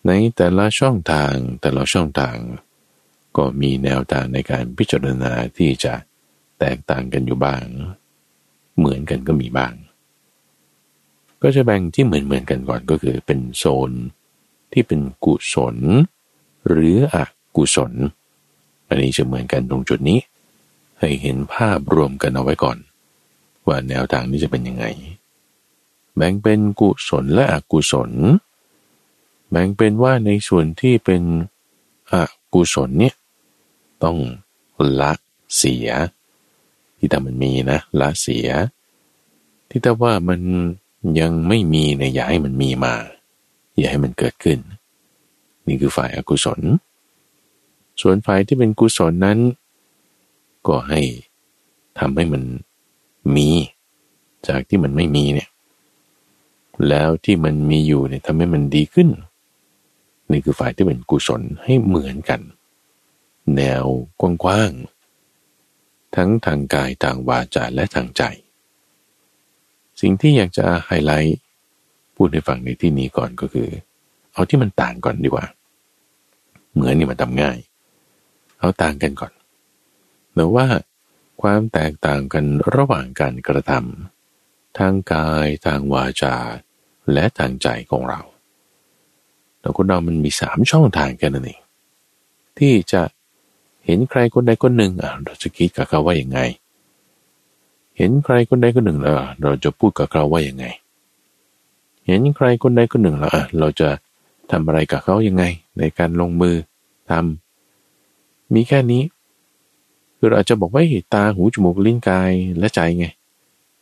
ในแต่ละช่องทางแต่ละช่องทาง ก็มีแนวทางในการพิจารณาที่จะแตกต่างกันอยู่บ้าง เหมือนกันก็มีบ้าง ก็จะแบ่งที่เหมือนเหมือนกันก่อนก็คือเป็นโซนที่เป็นกุศล หรืออกุศล อันนี้จะเหมือนกันตรงจุดนี้ ให้เห็นภาพรวมกันเอาไว้ก่อน ว่าแนวทางนี้จะเป็นยังไง แบ่งเป็นกุศลและอกุศล แบ่งเป็นว่าในส่วนที่เป็นอกุศลเนี่ย ต้องละเสีย ที่แต่มันมีนะละเสีย ที่แต่ว่ามันยังไม่มีเนี่ยอย่าให้มันมีมา อย่าให้มันเกิดขึ้น นี่คือฝ่ายอากุศล ส่วนฝ่ายที่เป็นกุศลนั้น ก็ให้ทำให้มันมี จากที่มันไม่มีเนี่ยแล้วที่มันมีอยู่เนี่ยทำให้มันดีขึ้น นี่คือฝ่ายที่เป็นกุศลให้เหมือนกัน แนวกว้างๆ ทั้งทางกายทางวาจาและทางใจ สิ่งที่อยากจะไฮไลท์พูดให้ฟังในที่นี้ก่อนก็คือ เอาที่มันต่างก่อนดีกว่า เหมือนนี่มันทำง่าย เอาต่างกันก่อนแต่ว่าความแตกต่างกันระหว่างการกระทำทางกายทางวาจา และทางใจของเราแล้วคนเรามันมีสามช่องทางกันนั่นเองที่จะ เห็นใครคนใดคนหนึ่งเราจะคิดกับเขาว่าอย่างไง เห็นใครคนใดคนหนึ่งแล้วเราจะพูดกับเขาว่าอย่างไง เห็นใครคนใดคนหนึ่งแล้วเราจะทำอะไรกับเขายังไง ในการลงมือทำมีแค่นี้ คือเราจะบอกว่าตาหูจมูกลิ้นกายและใจไง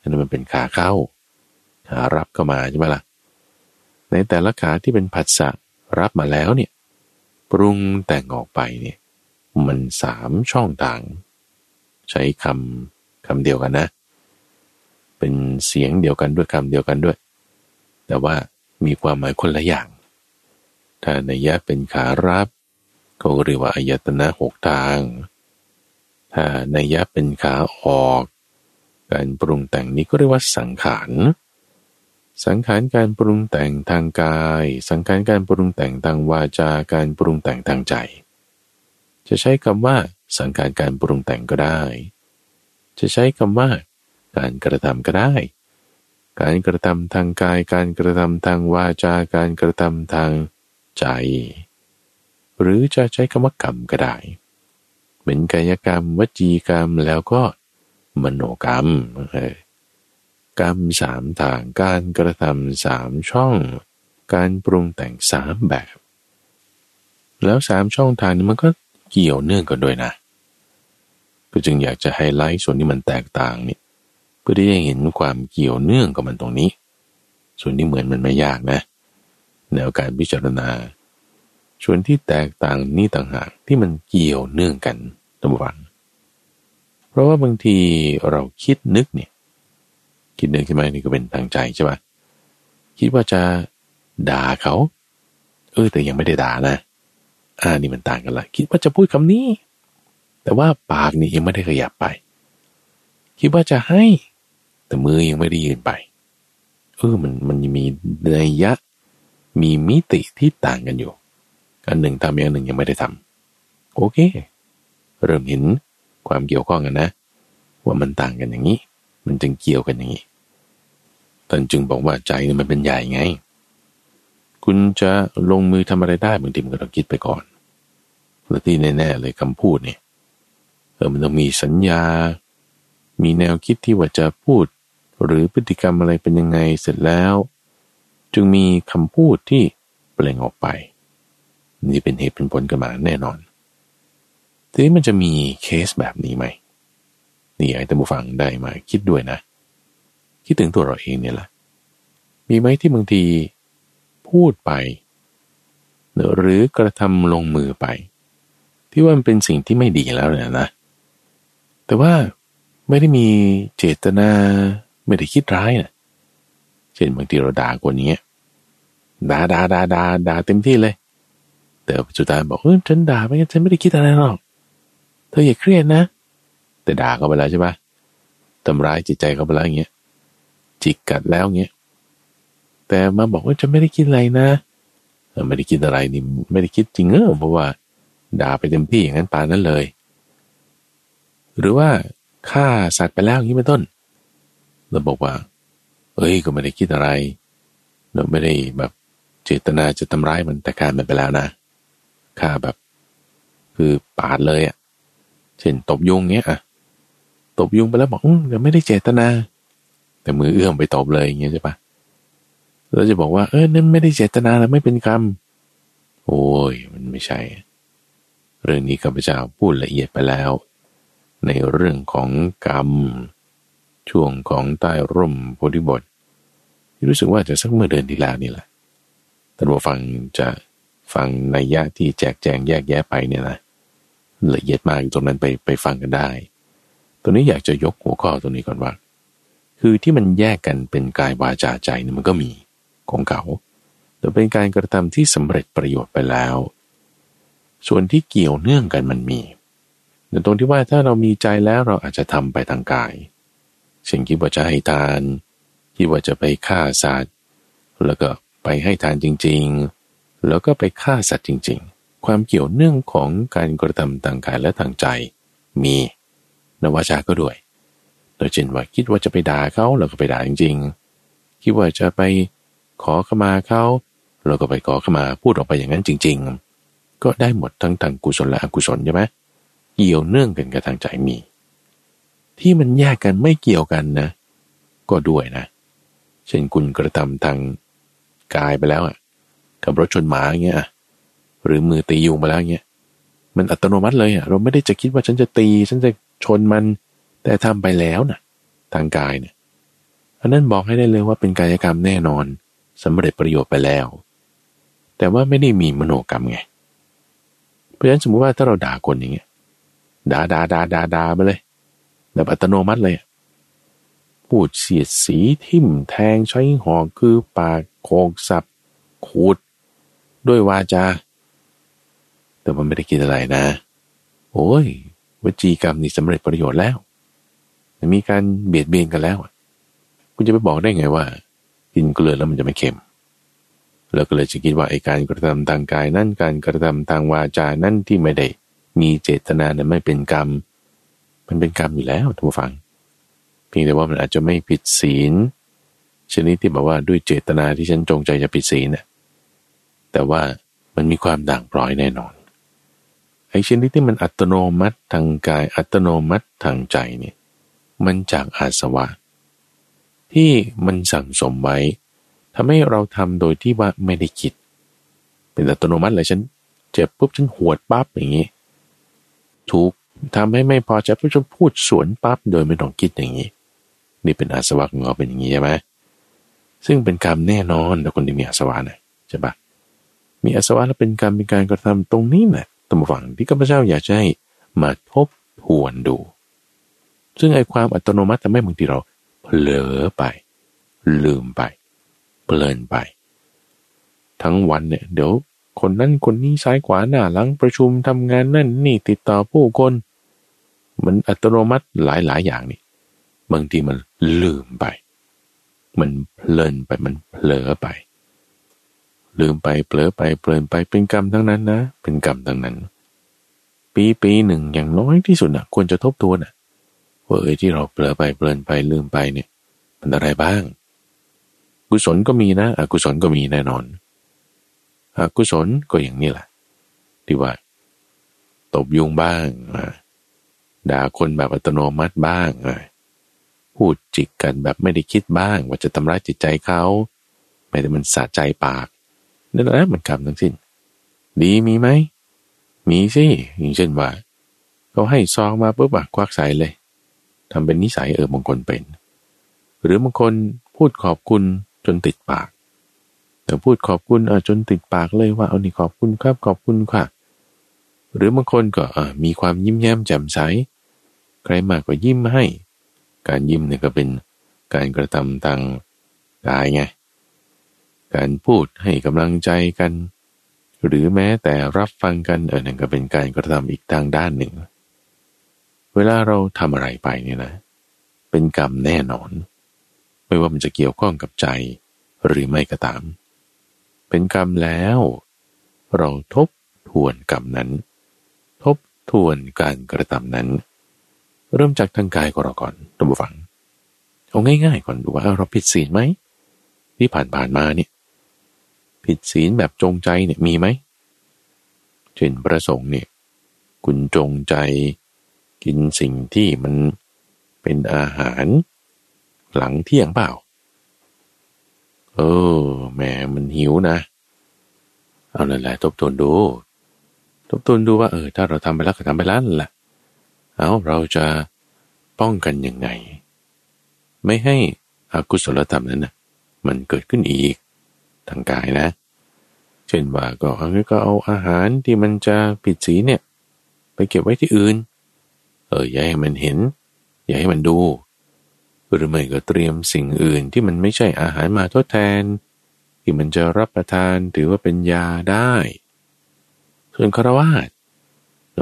อันนั้นมันเป็นขาเข้าขารับเข้ามาใช่ไหมละ่ะในแต่ละขาที่เป็นผัสสะรับมาแล้วเนี่ย ปรุงแต่งออกไปเนี่ย มันสามช่องทาง ใช้คำคำเดียวกันนะ เป็นเสียงเดียวกันด้วยคำเดียวกันด้วย แต่ว่ามีความหมายคนละอย่าง ถ้าในยะเป็นขารับก็เรียกว่าอายตนะหกทาง ถ้าในยะเป็นขาออก การปรุงแต่งนี้ก็เรียกว่าสังขาร สังขารการปรุงแต่งทางกาย สังขารการปรุงแต่งทางวาจาการปรุงแต่งทางใจ จะใช้คำว่าสังขารการปรุงแต่งก็ได้ จะใช้คำว่า การกระทำก็ได้ การกระทำทางกาย การกระทำทางวาจา การกระทำทางใจ หรือจะใช้คำว่ากรรมก็ได้เป็นกายกรรม วจีกรรมแล้วก็มโนกรรมกรรมสามทางการกระทำสามช่อง การปรุงแต่งสามแบบ แล้วสามช่องทางนี้มันก็ เกี่ยวเนื่องกันด้วยนะ ก็จึงอยากจะไฮไลท์ส่วนที่มันแตกต่างนี่เพื่อที่จะเห็นความเกี่ยวเนื่องกับมันตรงนี้ ส่วนที่เหมือนมันไม่ยากนะ แนวการพิจารณา ส่วนที่แตกต่างนี่ต่างหากที่มันเกี่ยวเนื่องกันตั้งวังเพราะว่าบางทีเราคิดนึกเนี่ยคิดนึกขึ้นมานี่ก็เป็นทางใจใช่ปะคิดว่าจะด่าเขา เออแต่ยังไม่ได้ด่านะ อ่านี่มันต่างกันละคิดว่าจะพูดคำนี้ แต่ว่าปากนี่ยังไม่ได้ขยับไป คิดว่าจะให้ แต่มือยังไม่ได้ยืนไปเออมันมันมีนัยยะ มีมิติที่ต่างกันอยู่ อันหนึ่งทำอย่างหนึ่งยังไม่ได้ทำโอเค เริ่มเห็นความเกี่ยวข้องกันนะ ว่ามันต่างกันอย่างนี้ มันจึงเกี่ยวกันอย่างนี้ท่านจึงบอกว่าใจมันเป็นใหญ่ไง คุณจะลงมือทำอะไรได้บางทีมันก็ต้องคิดไปก่อนและที่แน่ๆเลยคำพูดเนี่ยเออมันต้องมีสัญญา มีแนวคิดที่ว่าจะพูด หรือพฤติกรรมอะไรเป็นยังไงเสร็จแล้ว จึงมีคำพูดที่เปล่งออกไป นี่เป็นเหตุเป็นผลกันมาแน่นอนทีนี้มันจะมีเคสแบบนี้ไหมนี่ไอ้ท่านผู้ฟังได้มาคิดด้วยนะ คิดถึงตัวเราเองเนี่ยแหละมีไหมที่บางที พูดไป หรือกระทำลงมือไป ที่ว่ามันเป็นสิ่งที่ไม่ดีแล้วเนี่ยนะ แต่ว่าไม่ได้มีเจตนาไม่ได้คิดร้ายนะเช่นบางทีเราด่าคนนี้ด่าด่าด่าด่าด่าเต็มที่เลย แต่สุดท้ายบอกเออฉันด่าไปฉันไม่ได้คิดอะไรหรอก เธออย่าเครียดนะ แต่ด่าเขาไปแล้วใช่ปะทำร้ายจิตใจเขาไปแล้วอย่างเงี้ยจิกกัดแล้วเงี้ย แต่มาบอกว่าฉันไม่ได้คิดอะไรนะไม่ได้คิดอะไรนี่ไม่ได้คิดจริงเออเพราะว่าด่าไปเต็มที่อย่างนั้นปานนั้นเลย หรือว่าฆ่าสัตว์ไปแล้วอย่างนี้เป็นต้นเราบอกว่า เอ้ยก็ไม่ได้คิดอะไร เราไม่ได้แบบเจตนาจะทำร้ายมันแต่การมันไปแล้วนะฆ่าแบบ คือปาดเลยอะ่ะ เช่นตบยุงเงี้ยอะตบยุงไปแล้วบอกอืมแต่ไม่ได้เจตนา แต่มือเอื้อมไปตบเลยอย่างเงี้ยใช่ปะ เราจะบอกว่าเออนั่นไม่ได้เจตนาแล้วไม่เป็นกรรมโอ้ยมันไม่ใช่ เรื่องนี้ข้าพเจ้าพูดละเอียดไปแล้ว ในเรื่องของกรรม ช่วงของใต้ร่มโพธิบทที่รู้สึกว่าจะสักเมื่อเดือนที่แล้วนี่แหละแต่ว่าฟังจะฟังในยะที่แจกแจงแยกแยะไปเนี่ยนะละเอียดมากตรงนั้นไปไปฟังกันได้ ตัวนี้อยากจะยกหัวข้อตรงนี้ก่อนว่า คือที่มันแยกกันเป็นกายวาจาใจเนี่ยมันก็มี ของเขา แต่เป็นการกระทำที่สำเร็จประโยชน์ไปแล้ว ส่วนที่เกี่ยวเนื่องกันมันมีแต่ตรงที่ว่าถ้าเรามีใจแล้วเราอาจจะทำไปทางกายเช่นคิดว่าจะให้ทานคิดว่าจะไปฆ่าสัตว์แล้วก็ไปให้ทานจริง ๆ แล้วก็ไปฆ่าสัตว์จริง ๆ ความเกี่ยวเนื่องของการกระทำทางกายและทางใจมีนวาจาก็ด้วยโดยเช่นว่าคิดว่าจะไปด่าเขาเราก็ไปด่าจริงๆ คิดว่าจะไป ขอขมาเขาเราก็ไปขอขมาพูดออกไปอย่างนั้นจริง ๆ ก็ได้หมดทั้งทางกุศลและอกุศลใช่ไหมเกี่ยวเนื่องกันกับทางใจมี ที่มันแยกกันไม่เกี่ยวกันนะ ก็ด้วยนะ เช่นคุณกระทำทางกายไปแล้วอะ กับรถชนหมาเงี้ยหรือมือตียุงไปแล้วเงี้ยมันอัตโนมัติเลยอะเราไม่ได้จะคิดว่าฉันจะตี ฉันจะชนมัน แต่ทำไปแล้วนะ่ะ ทางกายเนี่ยอันนั้นบอกให้ได้เลยว่าเป็นกายกรรมแน่นอน สำเร็จประโยชน์ไปแล้ว แต่ว่าไม่ได้มีมโนกรรมไง เพราะฉะนั้นสมมติว่าถ้าเราด่าคนอย่างเงี้ยด่าด่าด่าด่าด่าไปเลยแบบอัตโนมัติเลยพูดเสียดสีทิ่มแทงใช้หอกคือปากโคกสับขูด ด้วยวาจา แต่มันไม่ได้กินอะไรนะ โอ้ยวจีกรรมนี่สำเร็จประโยชน์แล้วมีการเบียดเบียนกันแล้ว คุณจะไปบอกได้ไงว่า กินเกลือแล้วมันจะไม่เค็ม แล้วก็เลยจะคิดว่าไอ้การกระทำทางกายนั่นการกระทำทางวาจานั่นที่ไม่ได้มีเจตนาเนี่ยไม่เป็นกรรม มันเป็นกรรมอยู่แล้วทุกฝัง เพียงแต่ว่ามันอาจจะไม่ผิดศีล ชนิดที่บอกว่าด้วยเจตนาที่ฉันจงใจจะผิดศีลเนี่ยแต่ว่ามันมีความด่างพร้อยแน่นอนไอ้ชนิดที่มันอัตโนมัติทางกายอัตโนมัติทางใจเนี่ยมันจากอาสวะ ที่มันสั่งสมไว้ทำให้เราทำโดยที่ว่าไม่ได้คิด เป็นอัตโนมัติเลยฉันเจ็บปุ๊บฉันหวดปั๊บอย่างนี้ ถูกทำให้ไม่พอใจปุ๊บฉันพูดสวนปั๊บโดยไม่ต้องคิดอย่างนี้ นี่เป็นอาสวะของเราเป็นอย่างนี้ใช่ไหมซึ่งเป็นกรรมแน่นอนแต่คนที่มีอาสวะนะใช่ปะมีอาสวะแล้วเป็นกรรมเป็นการกระทำตรงนี้แหละตัมฝังที่ข้าพเจ้าอยากจะให้มาทบทวนดู ซึ่งไอ้ความอัตโนมัติทำให้บางทีเรา เผลอไป ลืมไป เพลินไป ทั้งวันเนี่ย เดี๋ยวคนนั้นคนนี้ซ้ายขวาหน้าหลังประชุมทำงานนั่นนี่ติดต่อผู้คน มันอัตโนมัติหลายหลายอย่างนี่บางทีมันลืมไป มันเพลินไปมันเผลอไป ลืมไปเผลอไปเพลินไปเป็นกรรมทั้งนั้นนะ เป็นกรรมทั้งนั้น ปีปีหนึ่งอย่างน้อยที่สุดนะควรจะทบทวนนะ ว่าเอ้ยที่เราเผลอไปเพลินไปลืมไปเนี่ย มันอะไรบ้าง กุศลก็มีนะอกุศลก็มีแน่นอนอกุศลก็อย่างนี้แหละที่ว่า ตบยุงบ้างด่าคนแบบอัตโนมัติบ้างพูดจิกกันแบบไม่ได้คิดบ้าง ว่าจะทำร้ายจิตใจเขาไม่แต่มันสะใจปากนั่นแหละมันกรรมทั้งสิ้น ดีมีไหมมีสิอย่างเช่นว่าเขาให้ซองมาปุ๊บอะควักใส่เลย ทำเป็นนิสัยเออบางคนเป็น หรือบางคนพูดขอบคุณจนติดปากแต่พูดขอบคุณเออจนติดปากเลยว่าเอานี่ขอบคุณครับขอบคุณค่ะ หรือบางคนก็มีความยิ้มแย้มแจ่มใสใครมากกว่ายิ้มให้ การยิ้มเนี่ยก็เป็นการกระทำทางกายไงการพูดให้กำลังใจกัน หรือแม้แต่รับฟังกันเออนั่นก็เป็นการกระทำอีกทางด้านหนึ่งเเวลาเราทำอะไรไปเนี่ยนะ เป็นกรรมแน่นอน ไม่ว่ามันจะเกี่ยวข้องกับใจหรือไม่ก็ตาม เป็นกรรมแล้ว เราทบทวนกรรมนั้น ทบทวนการกระทำนั้น เริ่มจากทางกายของเราก่อนตัมบูฟัง เอาง่ายๆก่อนดูว่าเราผิดศีลไหมที่ผ่านๆมาเนี่ยผิดศีลแบบจงใจเนี่ยมีไหมเช่นประสงค์เนี่ย คุณจงใจ กินสิ่งที่มันเป็นอาหาร หลังเที่ยงเปล่า เออแหมมันหิวนะ เอานั่นแหละทบทวนดู ทบทวนดูว่าเออถ้าเราทำไปแล้วก็ทำไปแล้วนั่ะ เอาเราจะป้องกันยังไง ไม่ให้อกุศลธรรมนั้นนะมันเกิดขึ้นอีกทางกายนะ เช่นว่าก็เอาก็เอาอาหารที่มันจะผิดสีเนี่ย ไปเก็บไว้ที่อื่น เอออย่าให้มันเห็น อย่าให้มันดู หรือไม่ก็เตรียมสิ่งอื่นที่มันไม่ใช่อาหารมาทดแทน ที่มันจะรับประทานถือว่าเป็นยาได้ ส่วนคารวาส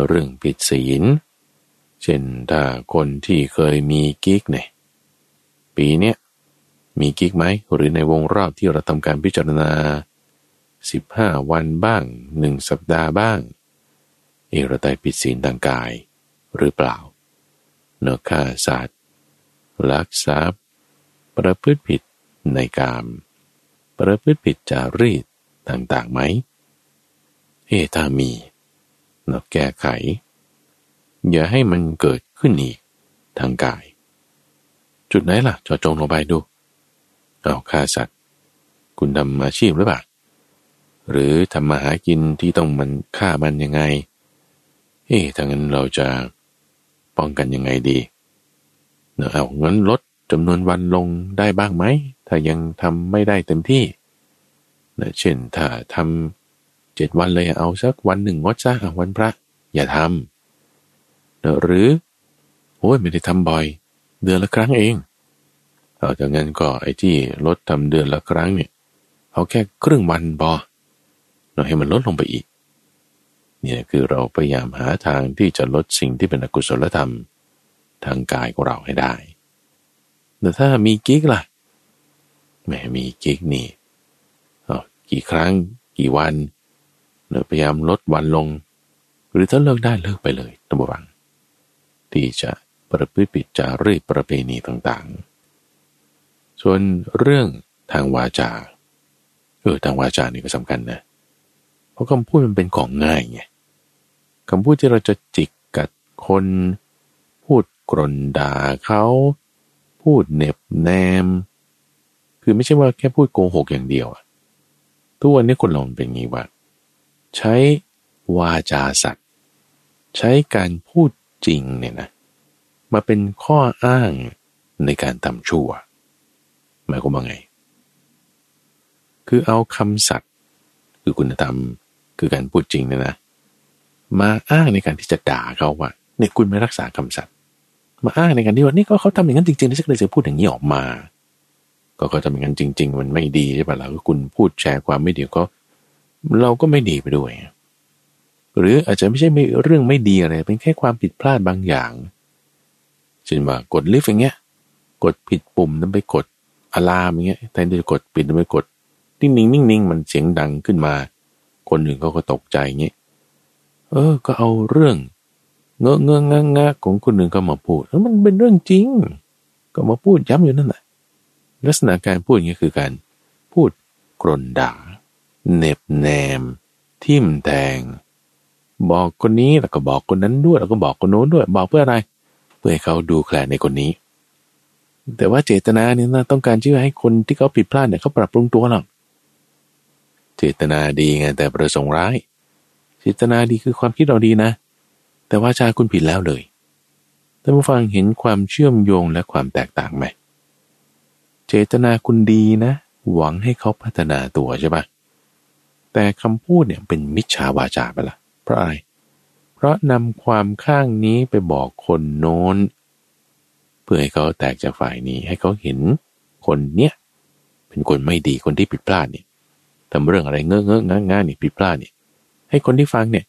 เรื่องผิดศีล เช่นถ้าคนที่เคยมีกิ๊กเนี่ยปีเนี้ยมีกิ๊กไหมหรือในวงรอบที่เราทำการพิจารณา 15 วันบ้างหนึ่งสัปดาห์บ้างเอรตายผิดศีลทางกาย หรือเปล่าเนฆ่าสัตว์ลักทรัพย์ ประพฤติผิดในกาม ประพฤติผิดจารีตต่างๆไหมเอถ้ามีเนแก้ไข อย่าให้มันเกิดขึ้นอีกทางกาย จุดไหนล่ะจอจงลงไปดู เอาฆ่าสัตว์ คุณทำอาชีพหรือเปล่าหรือทำมาหากินที่ต้องมันฆ่ามันยังไง เอ๊ะถ้างั้นเราจะ ป้องกันยังไงดีเนอะเอางั้นลดจำนวนวันลงได้บ้างไหม ถ้ายังทำไม่ได้เต็มที่เนะเช่นถ้าทำเจ็ดวันเลยเอาสักวันหนึ่งงดซะวันพระ อย่าทำเนอะหรือโอ้ยไม่ได้ทำบ่อย เดือนละครั้งเองเอาจากนั้นก็ไอ้ที่ลดทำเดือนละครั้งเนี่ยเอาแค่ครึ่งวันพอเราให้มันลดลงไปอีก เนี่ยคือเราพยายามหาทางที่จะลดสิ่งที่เป็นอกุศลธรรม ทางกายของเราให้ได้ แต่ถ้ามีกิ๊กล่ะแม่มีกิ๊กนี่กี่ครั้งกี่วันเราพยายามลดวันลง หรือถ้าเลิกได้เลิกไปเลยตั้งบังที่จะประพฤติปิดจารีประเพณีต่างๆ ส่วนเรื่องทางวาจาเออทางวาจานี่ก็สำคัญนะ เพราะคำพูดมันเป็นของง่ายไง คำพูดที่เราจะจิกกัดคน พูดกรนด่าเขา พูดเน็บแนม คือไม่ใช่ว่าแค่พูดโกหกอย่างเดียวอะทุกวันนี้คนเราเป็นงี้ว่า ใช้วาจาสัตว์ใช้การพูดจริงเนี่ยนะ มาเป็นข้ออ้างในการทำชั่ว หมายความว่าไง คือเอาคำสัตว์คือคุณธรรมคือการพูดจริงเนี่ยนะ มาอ้างในการที่จะด่าเขาว่าเนี่ยคุณไม่รักษาคำสัตย์มาอ้างในการที่ว่านี่ก็เขาทำอย่างนั้นจริงๆแล้วฉันเลยจะพูดอย่างนี้ออกมา ก็เขาทำอย่างนั้นจริง ๆ มันไม่ดีใช่ปะล่ะก็คุณพูดแชร์ความไม่ดีก็ เราก็ไม่ดีไปด้วย หรืออาจจะไม่ใช่ไม่เรื่องไม่ดีอะไรเป็นแค่ความผิดพลาดบางอย่างเช่นว่ากดลิฟต์อย่างเงี้ย กดผิดปุ่มนั้นไปกดอะลามอย่างเงี้ยแทนที่จะกดปิดนั้นไปกดนิ่งๆนิ่งๆมันเสียงดังขึ้นมา คนอื่นเขาก็ตกใจเงี้ย เออ ก็เอาเรื่อง เงอะเงอะงะงะของคนหนึ่งก็มาพูดแล้วมันเป็นเรื่องจริง ก็มาพูดย้ำอยู่นั่นแหละลักษณะการพูดอย่างนี้คือการพูดกรนด่าเน็บแนม ทิมแทง บอกคนนี้แล้วก็บอกคนนั้นด้วย แล้วก็บอกคนโน้นด้วย บอกเพื่ออะไร เพื่อให้เขาดูแคลนในคนนี้ แต่ว่าเจตนาเนี่ยนะต้องการช่วยให้คนที่เขาผิดพลาดเนี่ยเขาปรับปรุงตัวหรอกเจตนาดีไงแต่ประสงค์ร้าย เจตนาดีคือความคิดเราดีนะ แต่ว่าชาคุณผิดแล้วเลยท่านผู้ฟังเห็นความเชื่อมโยงและความแตกต่างไหม เจตนาคุณดีนะ หวังให้เขาพัฒนาตัวใช่ปะแต่คำพูดเนี่ยเป็นมิจฉาวาจาไปละเพราะอะไร เพราะนำความข้างนี้ไปบอกคนโน้น เพื่อให้เขาแตกจากฝ่ายนี้ให้เขาเห็นคนเนี้ยเป็นคนไม่ดีคนที่ผิดพลาดเนี่ยทำเรื่องอะไรเงอะเงอะงะงะนี่ผิดพลาดเนี่ย ให้คนที่ฟังเนี่ย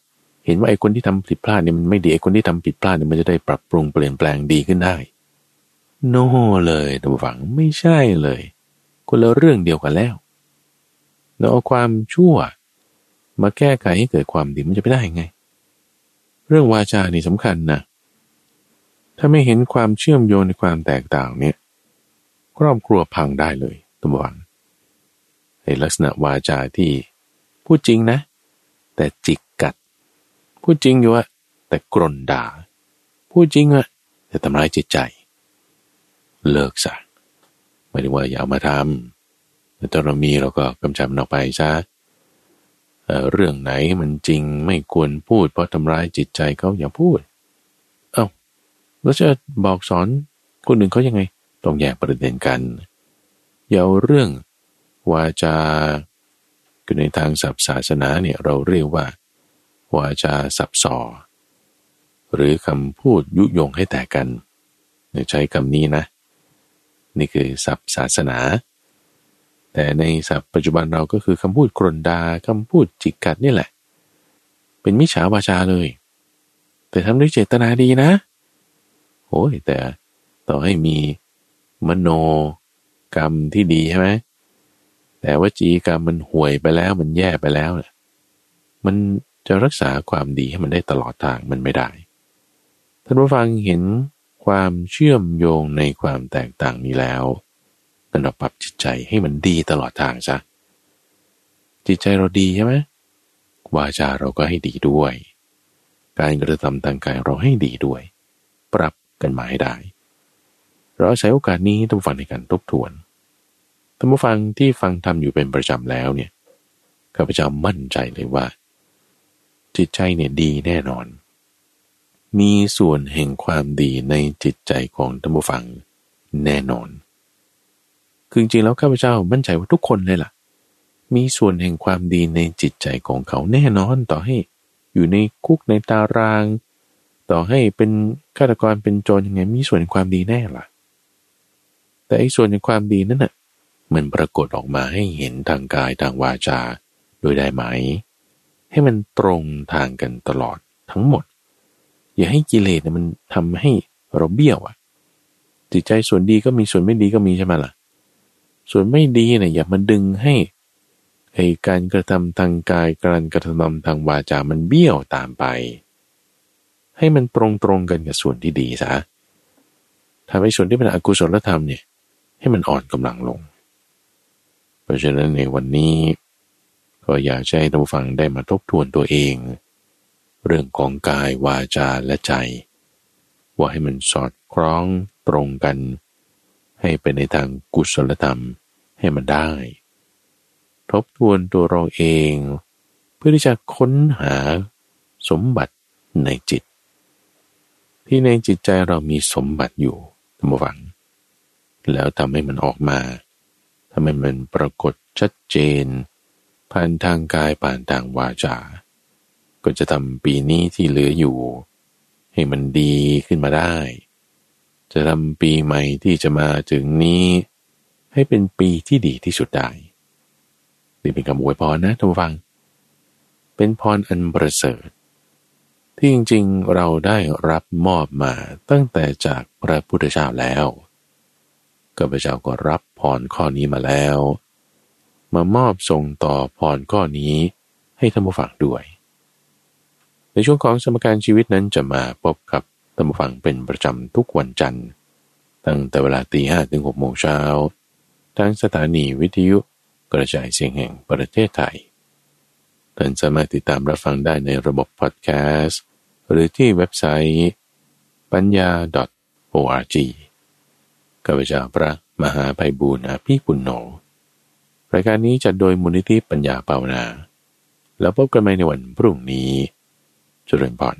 เห็นว่าไอ้คนที่ทำผิดพลาดเนี่ยมันไม่ดีไอ้คนที่ทำผิดพลาดเนี่ยมันจะได้ปรับปรุงเปลี่ยนแปลงดีขึ้นได้โน no เลยท่านผู้ฟังไม่ใช่เลย คนละเรื่องเดียวกันแล้วเราเอาความชั่ว มาแก้ไขให้เกิดความดีมันจะไปได้ไง เรื่องวาจานี่สำคัญนะถ้าไม่เห็นความเชื่อมโยงในความแตกต่างเนี่ยครอบครัวพังได้เลยตัวบังในลักษณะวาจาที่พูดจริงนะ แต่จิกกัด พูดจริงอยู่ว่าแต่กรนด่า พูดจริงอะแต่ทำร้ายจิตใจ เลิกซะไม่ได้ว่าอย่าเอามาทำแต่เรามีเราก็กำจัดมันออกไปซะเรื่องไหนมันจริงไม่ควรพูด เพราะทำร้ายจิตใจเขาอย่าพูด เอา้าแล้วจะบอกสอนคนอื่นเขายังไง ต้องแยกประเด็นกันอย่าเอาเรื่องวาจา คือในทางศัพท์ศาสนาเนี่ยเราเรียกว่า วาจาสับสอหรือคำพูดยุยงให้แตกกันใช้คำนี้นะ นี่คือศัพท์ศาสนา แต่ในศัพท์ปัจจุบันเราก็คือคำพูดกรนดาคำพูดจิกกัดนี่แหละ เป็นมิจฉาวาจาเลย แต่ทำด้วยเจตนาดีนะโอ้ยแต่ต่อให้มีมโนกรรมที่ดีใช่ไหม แต่ว่าจีกรรมมันห่วยไปแล้วมันแย่ไปแล้วเนี่ยมันจะรักษาความดีให้มันได้ตลอดทางมันไม่ได้ ท่านผู้ฟังเห็นความเชื่อมโยงในความแตกต่างนี้แล้วกันเราปรับจิตใจให้มันดีตลอดทางซะจิตใจเราดีใช่ไหมวาจาเราก็ให้ดีด้วย การกระทำทางกายเราให้ดีด้วย ปรับกันมาให้ได้ เราใช้โอกาสนี้ท่านผู้ฟังในการทบทวนานผู้ฟังที่ฟังทำอยู่เป็นประจำแล้วเนี่ยข้าพเจ้ามั่นใจเลยว่า จิตใจเนี่ยดีแน่นอน มีส่วนแห่งความดีในจิตใจของท่านผู้ฟังแน่นอน คือจริงๆแล้วข้าพเจ้ามั่นใจว่าทุกคนเลยล่ะ มีส่วนแห่งความดีในจิตใจของเขาแน่นอนต่อให้ อยู่ในคุกในตาราง ต่อให้เป็นฆาตกรเป็นโจรยังไงมีส่วนแห่งความดีแน่ล่ะ แต่ไอ้ส่วนในความดีนั้นน่ะ มันปรากฏออกมาให้เห็นทางกายทางวาจาโดยได้ไหม ให้มันตรงทางกันตลอดทั้งหมด อย่าให้กิเลสเนี่ยมันทำให้เราเบี้ยวอะ จิตใจส่วนดีก็มีส่วนไม่ดีก็มีใช่ไหมล่ะ ส่วนไม่ดีเนี่ยอย่ามาดึงให้ไอการกระทำทางกายการกระทำทางวาจามันเบี้ยวตามไป ให้มันตรงตรงกันกับส่วนที่ดีซะทำให้ส่วนที่เป็นอกุศลธรรมเนี่ย ให้มันอ่อนกำลังลง เพราะฉะนั้นในวันนี้ ก็อยากให้ท่านฟังได้มาทบทวนตัวเอง เรื่องของกายวาจาและใจ ว่าให้มันสอดคล้องตรงกัน ให้เป็นในทางกุศลธรรมให้มันได้ ทบทวนตัวเราเอง เพื่อที่จะค้นหาสมบัติในจิต ที่ในจิตใจเรามีสมบัติอยู่ท่านผู้ฟัง แล้วทำให้มันออกมา ทำให้มันปรากฏชัดเจน ผ่านทางกายผ่านทางวาจา ก็จะทำปีนี้ที่เหลืออยู่ ให้มันดีขึ้นมาได้ จะทำปีใหม่ที่จะมาถึงนี้ ให้เป็นปีที่ดีที่สุดได้นี่เป็นคำอวยพรนะท่านผู้ฟัง เป็นพรอันประเสริฐ ที่จริงๆเราได้รับมอบมาตั้งแต่จากพระพุทธเจ้าแล้วข้าพเจ้าก็รับ รข้อนี้มาแล้ว มามอบส่งต่อพรข้อนี้ให้ท่านผู้ฟังด้วย ในช่วงของสมการชีวิตนั้นจะมาพบกับท่านผู้ฟังเป็นประจำทุกวันจันทร์ตั้งแต่เวลาตีห้ถึงหกโมงเช้าทางสถานีวิทยุกระจายเสียงแห่งประเทศไทยท่านสามารถติดตามรับฟังได้ในระบบพอดแคสต์ หรือที่เว็บไซต์ปัญญา .org ข้าพเจ้าพระ มหาไพบูรณ์อาภีปุณโญรายการนี้จัดโดยมูลนิธิปัญญาเปาวนา แล้วพบกันใหม่ในวันพรุ่งนี้จุริญพร